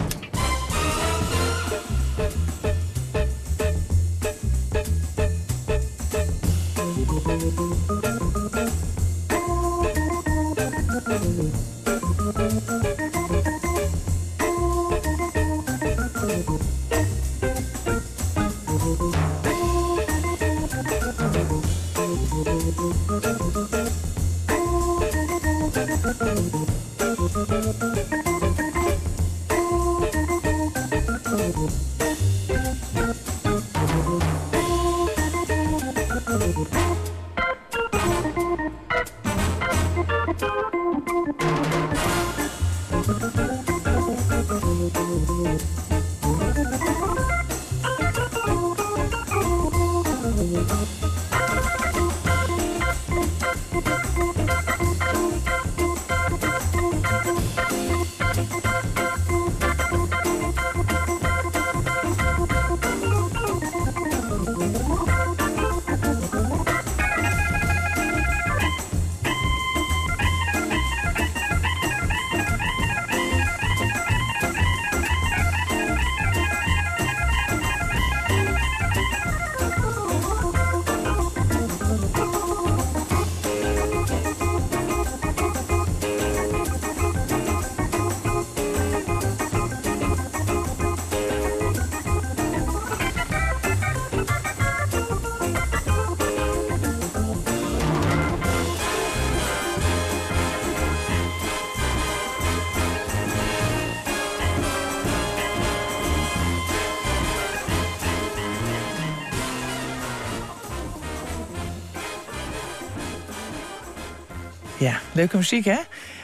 leuke muziek, hè?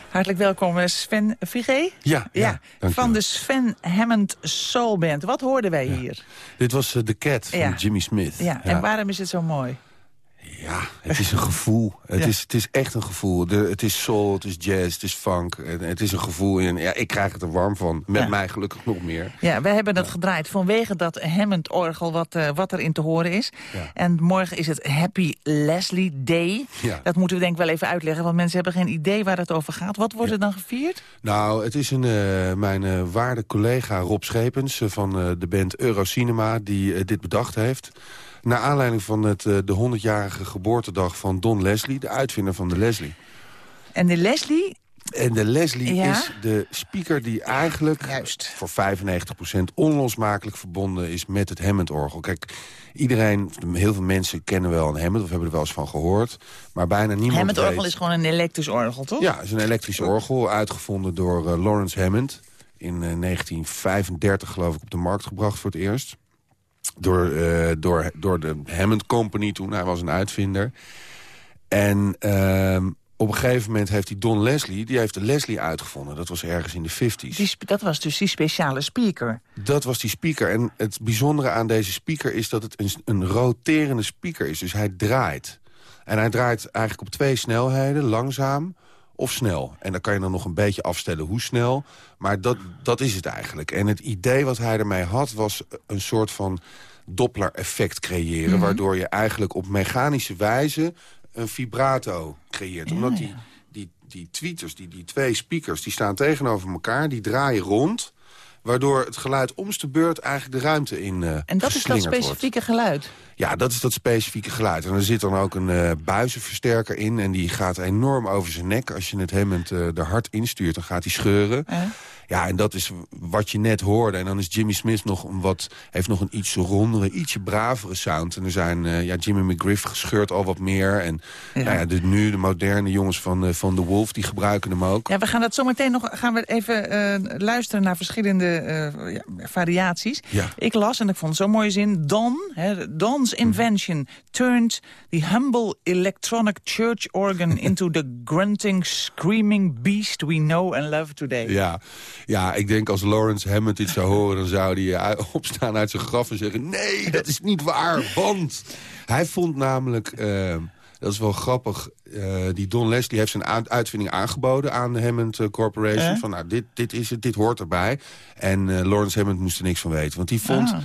Hartelijk welkom, eh, Sven Vigé. Ja, van de Sven Hammond Soul Band. Wat hoorden wij hier? Dit was eh, The Cat van. Jimmy Smith. Ja, en waarom is het zo mooi? Ja, het is een gevoel. Het, Ja. is, het is echt een gevoel. De, het is soul, het is jazz, het is funk. Het is een gevoel. En ja, ik krijg het er warm van. Met Ja. mij gelukkig nog meer. Ja, wij hebben dat gedraaid vanwege dat Hammond-orgel wat, eh, wat erin te horen is. En morgen is het Happy Leslie Day. Ja. Dat moeten we denk ik wel even uitleggen, want mensen hebben geen idee waar het over gaat. Wat wordt er dan gevierd? Nou, het is een, eh, mijn eh, waarde collega Rob Schepens van de band Eurocinema... die dit bedacht heeft. Naar aanleiding van het, eh, de 100-jarige geboortedag van Don Leslie... de uitvinder van de Leslie. En de Leslie, En de Leslie Ja? is de speaker die eigenlijk voor 95% onlosmakelijk verbonden is met het Hammond-orgel. Kijk, iedereen, heel veel mensen kennen wel een Hammond of hebben er wel eens van gehoord. Maar bijna niemand Hammond-orgel weet... is gewoon een elektrisch orgel, toch? Ja, het is een elektrisch orgel, uitgevonden door eh, Lawrence Hammond. In eh, 1935 geloof ik op de markt gebracht voor het eerst. Door, eh, door, door de Hammond Company toen, hij was een uitvinder. En ehm, op een gegeven moment heeft die Don Leslie, die heeft de Leslie uitgevonden. Dat was ergens in de 50s. Die sp- dat was dus die speciale speaker. Dat was die speaker. En het bijzondere aan deze speaker is dat het een, een roterende speaker is. Dus hij draait. En hij draait eigenlijk op twee snelheden, langzaam of snel. En dan kan je dan nog een beetje afstellen hoe snel. Maar dat, dat is het eigenlijk. En het idee wat hij ermee had was een soort van Doppler-effect creëren... Mhm. waardoor je eigenlijk op mechanische wijze een vibrato creëert. Omdat die, die, die tweeters, die, die twee speakers, die staan tegenover elkaar... die draaien rond, waardoor het geluid omste beurt eigenlijk de ruimte in eh En dat is dat wordt. specifieke geluid. Ja, dat is dat specifieke geluid. En er zit dan ook een eh, buizenversterker in. En die gaat enorm over zijn nek. Als je het eh er hard instuurt, dan gaat hij scheuren. Ja, en dat is wat je net hoorde. En dan is Jimmy Smith nog een wat, heeft nog een iets rondere, ietsje bravere sound. En er zijn, eh, ja, Jimmy McGriff gescheurt al wat meer. En Nou ja, de, nu de moderne jongens van, eh, van The Wolf, die gebruiken hem ook. Ja, we gaan dat zometeen nog gaan we even eh, luisteren naar verschillende ja, variaties. Ja. Ik las, en ik vond zo'n mooie zin, Don, hè, Don's invention turned the humble electronic church organ into the grunting, screaming beast we know and love today. Ja, ja, ik denk als Lawrence Hammond dit zou horen... dan zou hij eh, opstaan uit zijn graf en zeggen... nee, dat is niet waar, want... Hij vond namelijk, eh, dat is wel grappig... eh, die Don Leslie heeft zijn uitvinding aangeboden aan de Hammond Corporation. Eh? Van nou, dit, dit is het, dit hoort erbij. En Lawrence Hammond moest er niks van weten. Want die vond... Ah.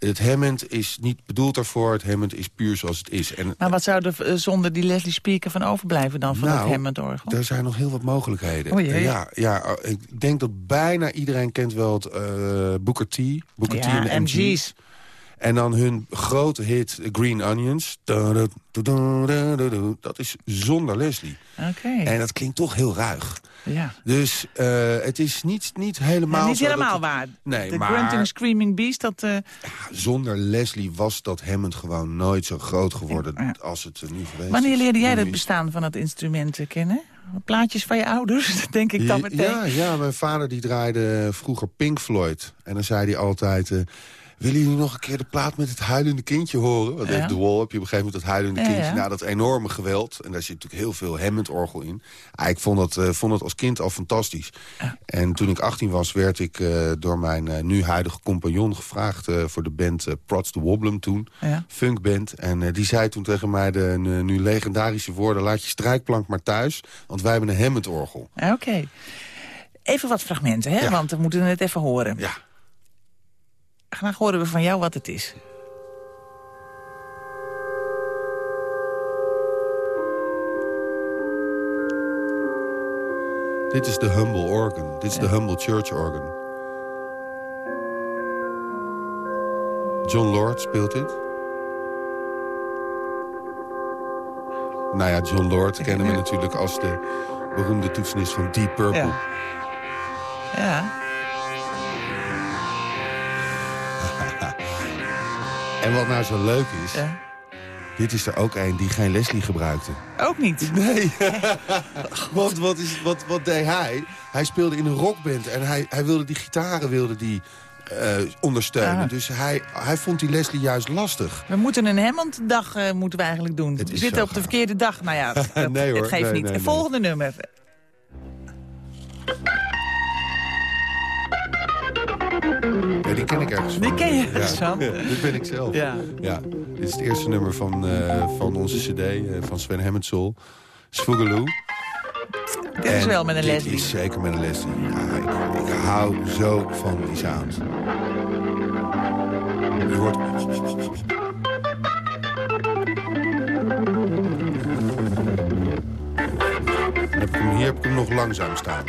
Het Hammond is niet bedoeld daarvoor. Het Hammond is puur zoals het is. En Maar wat zou er eh, zonder die Leslie Speaker van overblijven dan van Nou, het Hammond-orgel? Er zijn nog heel wat mogelijkheden. O ja, ja, eh, ik denk dat bijna iedereen kent wel het eh, Booker T. Booker T en de MG's. MG's. En dan hun grote hit Green Onions. Dat is zonder Leslie. Oké. En dat klinkt toch heel ruig. Ja. Dus eh, het is niet, niet helemaal Ja, niet helemaal het- waar. Nee, de maar grunting, screaming beast, dat... eh, zonder Leslie was dat Hammond gewoon nooit zo groot geworden als het er nu geweest Wanneer leerde jij het bestaan van het instrument eh, kennen? Plaatjes van je ouders, denk ik dan meteen. Ja, ja, mijn vader die draaide vroeger Pink Floyd. En dan zei hij altijd... willen jullie nog een keer de plaat met het huilende kindje horen? Want Ja. heeft de Wall heb je op een gegeven moment dat huilende Ja, kindje. ja. Nou, dat enorme geweld. En daar zit natuurlijk heel veel Hammond-orgel in. Ah, ik vond dat, eh, vond dat als kind al fantastisch. En toen ik 18 was, werd ik eh, door mijn eh, nu huidige compagnon gevraagd... voor de band Prots the Woblem toen. Funkband. En die zei toen tegen mij de nu legendarische woorden... laat je strijkplank maar thuis, want wij hebben een Hammond-orgel. Oké. Even wat fragmenten, hè? want we moeten het even horen. Ja. Graag horen we van jou wat het is. Dit is de Humble Organ. Dit is de Humble Church Organ. John Lord speelt dit. Nou ja, John Lord kennen we natuurlijk als de beroemde toetsenist van Deep Purple. Ja. Ja. En wat nou zo leuk is... Dit is er ook een die geen Leslie gebruikte. Ook niet? Nee. Want wat, is, wat, wat deed hij? Hij speelde in een rockband en hij, hij wilde die gitaren wilde die, eh, ondersteunen. Ah. Dus hij, hij vond die Leslie juist lastig. We moeten een Hammond-dag eh, moeten we eigenlijk doen. We zitten op de verkeerde dag. Nou ja, dat, Nee, hoor. het geeft Nee, niet. nee. Volgende nummer. Ja, die ken ik ergens van. Die ken je Ja. ergens van? Dit ben ik zelf. Ja. Ja. Dit is het eerste nummer van, eh, van onze cd, eh, van Sven Hammondsoul. Swoogaloo. Dit is wel met een dit Leslie. is zeker met een Leslie. Ja, ik, ik hou zo van die sound. Je hoort... Hier heb ik hem nog langzaam staan.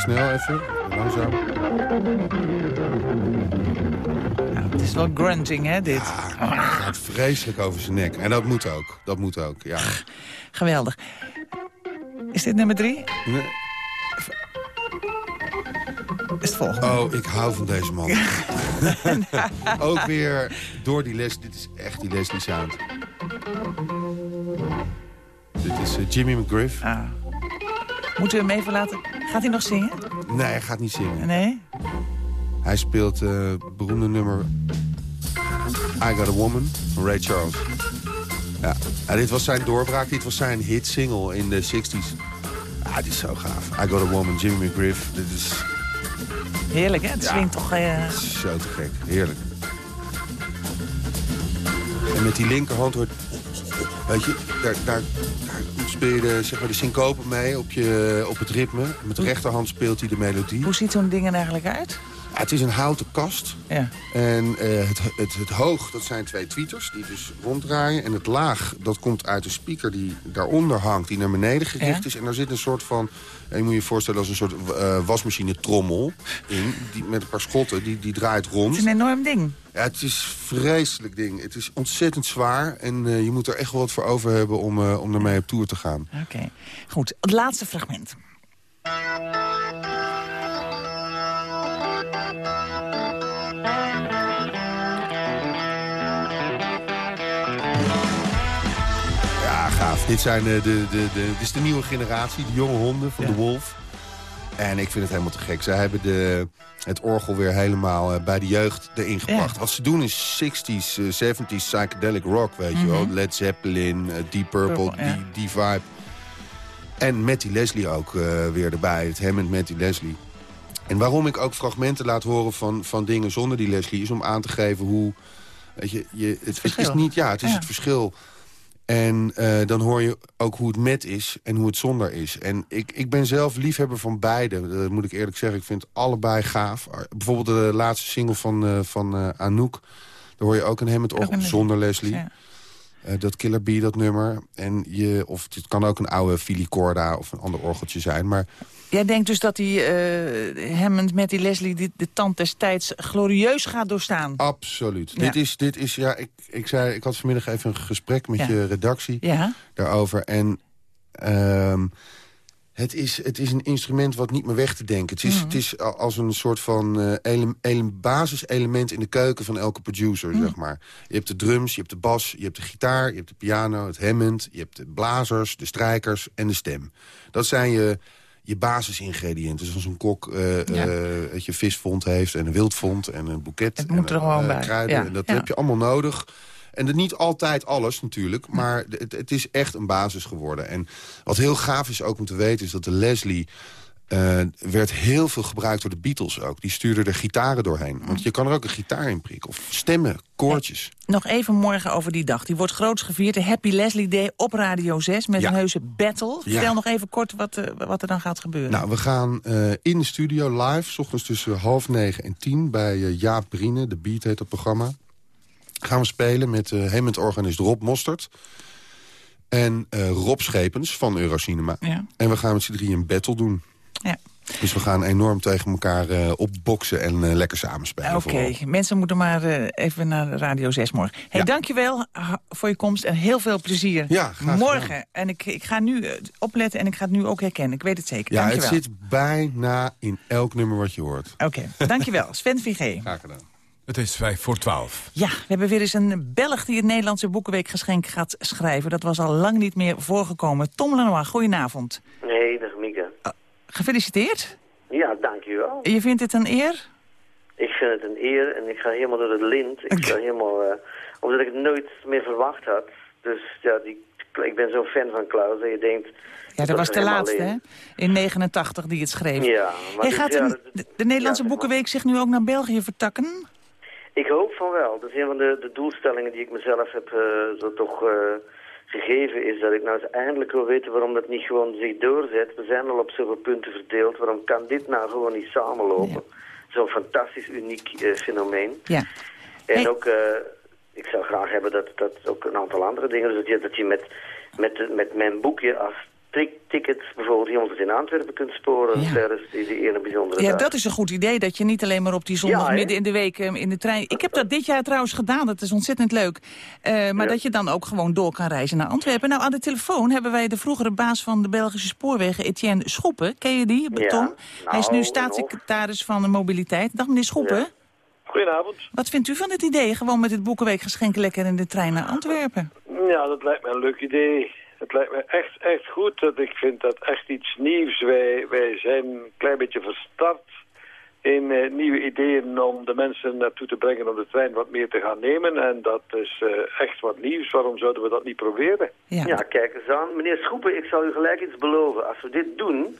Snel even, langzaam. Het is wel grunting, hè, dit. Hij gaat vreselijk over zijn nek. En dat moet ook. Dat moet ook, ja. Geweldig. Is dit nummer drie? Nee. Is het volgende? Oh, ik hou van deze man. ook weer door die les. Dit is echt die Leslie sound. Dit is eh, Jimmy McGriff. Ah. Moeten we hem even laten... Gaat hij nog zingen? Nee, hij gaat niet zingen. Nee? Hij speelt eh, het beroemde nummer I Got A Woman van Ray Charles. Ja. Ja, dit was zijn doorbraak. Dit was zijn hit-single in de 60s. Ja, dit is zo gaaf. I Got A Woman, Jimmy McGriff. Dit is Heerlijk, hè? Het Ja. swingt toch... eh, zo te gek. Heerlijk. En met die linkerhand wordt... Weet je, daar, daar, daar speel je de, zeg maar, de syncope mee op, je, op het ritme. Met de rechterhand speelt hij de melodie. Hoe ziet zo'n ding er eigenlijk uit? Het is een houten kast. Ja. En eh, het, het, het hoog, dat zijn twee tweeters die dus ronddraaien. En het laag, dat komt uit een speaker die daaronder hangt, die naar beneden gericht Ja. is. En daar zit een soort van, eh, je moet je voorstellen als een soort eh, wasmachine trommel in. Die, met een paar schotten, die, die draait rond. Het is een enorm ding. Ja, het is een vreselijk ding. Het is ontzettend zwaar. En je moet er echt wel wat voor over hebben om, om ermee op tour te gaan. Oké. Goed, het laatste fragment. Ja, gaaf. Dit, zijn eh, de, de, de, dit is de nieuwe generatie, de jonge honden van de Wolf. En ik vind het helemaal te gek. Zij hebben de, het orgel weer helemaal eh, bij de jeugd erin gebracht. Wat ze doen is 60s, eh, 70s psychedelic rock, weet je wel. Mhm. Led Zeppelin, eh, Deep Purple, Purple, ja. die, die vibe. En Matty Leslie ook eh, weer erbij. Het Hammond Matty Leslie. En waarom ik ook fragmenten laat horen van, van dingen zonder die Leslie... is om aan te geven hoe... Weet je, je, het, het is niet, ja, het is Ja. het verschil. En eh, dan hoor je ook hoe het met is en hoe het zonder is. En ik, ik ben zelf liefhebber van beide. Dat moet ik eerlijk zeggen. Ik vind allebei gaaf. Ah, Bijvoorbeeld de laatste single van, eh, van eh, Anouk. Daar hoor je ook een orgel een- zonder Leslie. Ja. Eh, dat Killer Bee, dat nummer. En je, of het kan ook een oude filicorda of een ander orgeltje zijn. Maar Jij denkt dus dat die uh, Hammond met die Leslie die, de tand des tijds glorieus gaat doorstaan? Absoluut. Ja. Dit is, dit is ja, ik, ik, zei, ik had vanmiddag even een gesprek met Ja. je redactie Ja. daarover. En ehm, het, is, het is een instrument wat niet meer weg te denken. Het is, Mhm. het is als een soort van eh, ele- ele- basiselement in de keuken van elke producer, Mhm. zeg maar. Je hebt de drums, je hebt de bas, je hebt de gitaar, je hebt de piano, het Hammond, je hebt de blazers, de strijkers en de stem. Dat zijn je, je basisingrediënten. Dus als een kok eh Ja. eh, weet je, visvond heeft en een wildvond en een boeket. Het en moet er een, gewoon bij. Kruiden, Ja, en dat ja. heb je allemaal nodig. En dat niet altijd alles natuurlijk, maar het, het is echt een basis geworden. En wat heel gaaf is ook om te weten is dat de Leslie... eh, werd heel veel gebruikt door de Beatles ook. Die stuurden er gitaren doorheen. Want je kan er ook een gitaar in prikken. Of stemmen, koortjes. Nog even morgen over die dag. Die wordt groots gevierd, de Happy Leslie Day op Radio 6... met Ja. een heuse battle. Ja. Vertel nog even kort wat, eh, wat er dan gaat gebeuren. Nou, we gaan eh, in de studio live, s ochtends tussen half negen en tien... bij Jaap Brine, de Beat heet dat programma. Gaan we spelen met uh, Hammond-organist Rob Mostert... en eh, Rob Schepens van Eurocinema. Ja. En we gaan met z'n drieën een battle doen. Ja. Dus we gaan enorm tegen elkaar eh, opboksen en eh, lekker samenspelen. Oké, mensen moeten maar eh, even naar Radio 6 morgen. Hey, Ja. dankjewel voor je komst en heel veel plezier. Ja, graag morgen. gedaan. En ik, ik ga nu eh, opletten en ik ga het nu ook herkennen. Ik weet het zeker. Ja, het zit bijna in elk nummer wat je hoort. Oké, dankjewel. Sven Vigé. Graag gedaan. Het is vijf voor twaalf. Ja, we hebben weer eens een Belg die het Nederlandse Boekenweekgeschenk gaat schrijven. Dat was al lang niet meer voorgekomen. Tom Lanois, goedenavond. Nee, dag Mieke. Gefeliciteerd. Ja, dankjewel. Je vindt het een eer? Ik vind het een eer en ik ga helemaal door het lint. Ik ga helemaal, eh, omdat ik het nooit meer verwacht had. Dus ja, die, ik ben zo'n fan van Klaus dat je denkt... Ja, dat was de laatste, hè? in. In 89 die het schreef. Ja, maar Hey, dus, gaat ja, een- dat- de, de Nederlandse Boekenweek zich nu ook naar België vertakken? Ik hoop van wel. Dat is een van de, de doelstellingen die ik mezelf heb eh, zo toch eh, gegeven. Is dat ik nou eens eindelijk wil weten waarom dat niet gewoon zich doorzet. We zijn al op zoveel punten verdeeld. Waarom kan dit nou gewoon niet samenlopen? Zo'n fantastisch uniek eh, fenomeen. Ja. En ook, ik zou graag hebben dat, dat ook een aantal andere dingen. Dus dat je, dat je met, met, met mijn boekje als tri- ticket bijvoorbeeld iemand in Antwerpen kunt sporen. Tijdens die, die ene bijzondere Ja, dag. dat is een goed idee, dat je niet alleen maar op die zondag Ja, midden in de week eh, in de trein... Ik heb dat dit jaar trouwens gedaan, dat is ontzettend leuk. Eh, maar dat je dan ook gewoon door kan reizen naar Antwerpen. Nou, aan de telefoon hebben wij de vroegere baas van de Belgische spoorwegen, Etienne Schoppen. Ken je die, Ja, Tom? Hij is nu nou, staatssecretaris van de mobiliteit. Dag meneer Schoppen. Goedenavond. Wat vindt u van het idee, gewoon met het Boekenweekgeschenk lekker in de trein naar Antwerpen? Ja, dat lijkt me een leuk idee. Het lijkt me echt, echt goed. Dat ik vind dat echt iets nieuws. Wij, wij zijn een klein beetje verstart in eh, nieuwe ideeën om de mensen naartoe te brengen om de trein wat meer te gaan nemen. En dat is eh, echt wat nieuws. Waarom zouden we dat niet proberen? Ja. kijk eens aan. Meneer Schoepen, ik zal u gelijk iets beloven. Als we dit doen,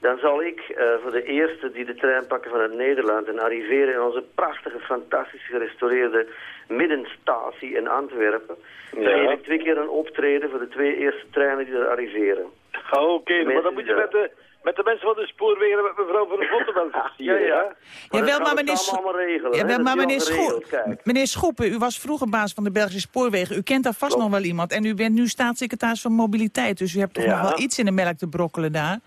dan zal ik eh, voor de eerste die de trein pakken vanuit Nederland... en arriveren in onze prachtige, fantastisch gerestaureerde middenstatie in Antwerpen... dan Ja. geef ik twee keer een optreden voor de twee eerste treinen die er arriveren. Oké, maar dan moet je met de, met de mensen van de spoorwegen, met mevrouw van der Votten wel Ja, versieren, ja. hè? Maar Jawel, meneer, regelen. Jawel, maar is meneer, Scho- meneer Schoppen, u was vroeger baas van de Belgische spoorwegen. U kent daar vast nog wel iemand. En u bent nu staatssecretaris van mobiliteit. Dus u hebt toch Ja. nog wel iets in de melk te brokkelen daar?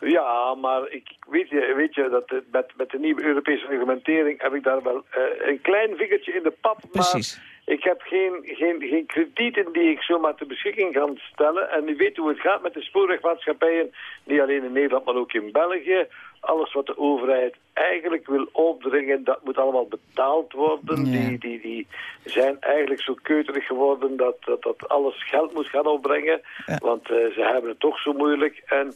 Ja, maar ik weet je, weet je dat met, met de nieuwe Europese reglementering heb ik daar wel eh, een klein vingertje in de pap. Precies. Maar ik heb geen, geen, geen kredieten die ik zomaar ter beschikking kan stellen. En u weet hoe het gaat met de spoorwegmaatschappijen, niet alleen in Nederland, maar ook in België. Alles wat de overheid eigenlijk wil opdringen, dat moet allemaal betaald worden. Die, die, die zijn eigenlijk zo keuterig geworden dat, dat, dat alles geld moet gaan opbrengen. Want eh, ze hebben het toch zo moeilijk. En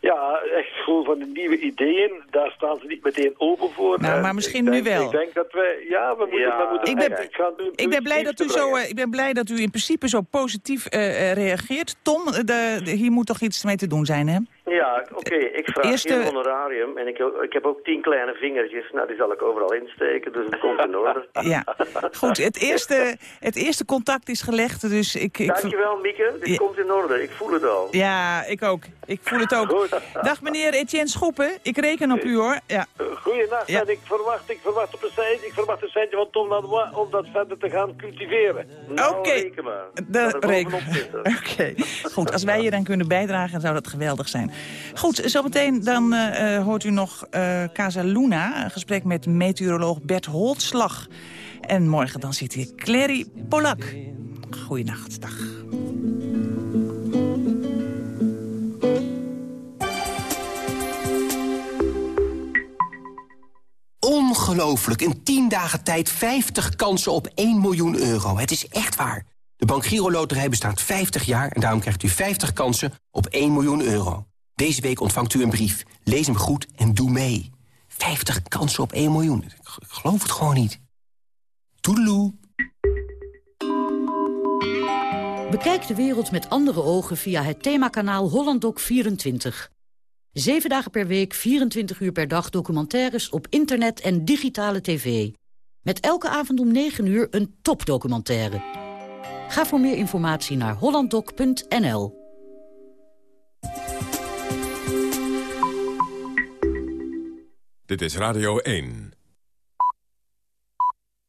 ja, echt gewoon van de nieuwe ideeën, daar staan ze niet meteen open voor. Nou, maar misschien denk- nu wel. Ik denk dat wij, ja, we moeten, Ja, we moeten Ik ben- echt iets gaan doen. Ik ben, blij dat u zo, eh, ik ben blij dat u in principe zo positief eh, reageert. Tom, de, de- hier moet toch iets mee te doen zijn, hè? Ja, oké, ik vraag Eerste- honorarium en ik, ik heb ook tien kleine vingertjes. Nou, die zal ik overal insteken, dus het komt in orde. Ja, goed. Het eerste, het eerste contact is gelegd, dus ik... ik Dankjewel, Mieke. Dit Ja. komt in orde. Ik voel het al. Ja, ik ook. Ik voel het ook. Dag meneer Etienne Schoppen, ik reken op u hoor. Ja. Goeienacht, Ja. en ik verwacht, ik verwacht op een seintje, ik verwacht een seintje van Tom Lanois om dat verder te gaan cultiveren. Nou, Oké. reken maar. De reken. Oké, goed. Als wij hier dan kunnen bijdragen, zou dat geweldig zijn. Goed, zometeen dan eh, eh, hoort u nog eh Casa Luna, een gesprek met meteoroloog Bert Holtslag. En morgen dan zit hier Clary Polak. Goeienacht, dag. Ongelooflijk. In 10 dagen tijd 50 kansen op 1 miljoen euro. Het is echt waar. De Bank Giro Loterij bestaat 50 jaar en daarom krijgt u 50 kansen op 1 miljoen euro. Deze week ontvangt u een brief. Lees hem goed en doe mee. 50 kansen op 1 miljoen. Ik geloof het gewoon niet. Toedeloe. Bekijk de wereld met andere ogen via het themakanaal HollandDoc24. Zeven dagen per week, 24 uur per dag documentaires op internet en digitale tv. Met elke avond om 9 uur een topdocumentaire. Ga voor meer informatie naar hollanddoc.nl. Dit is Radio 1.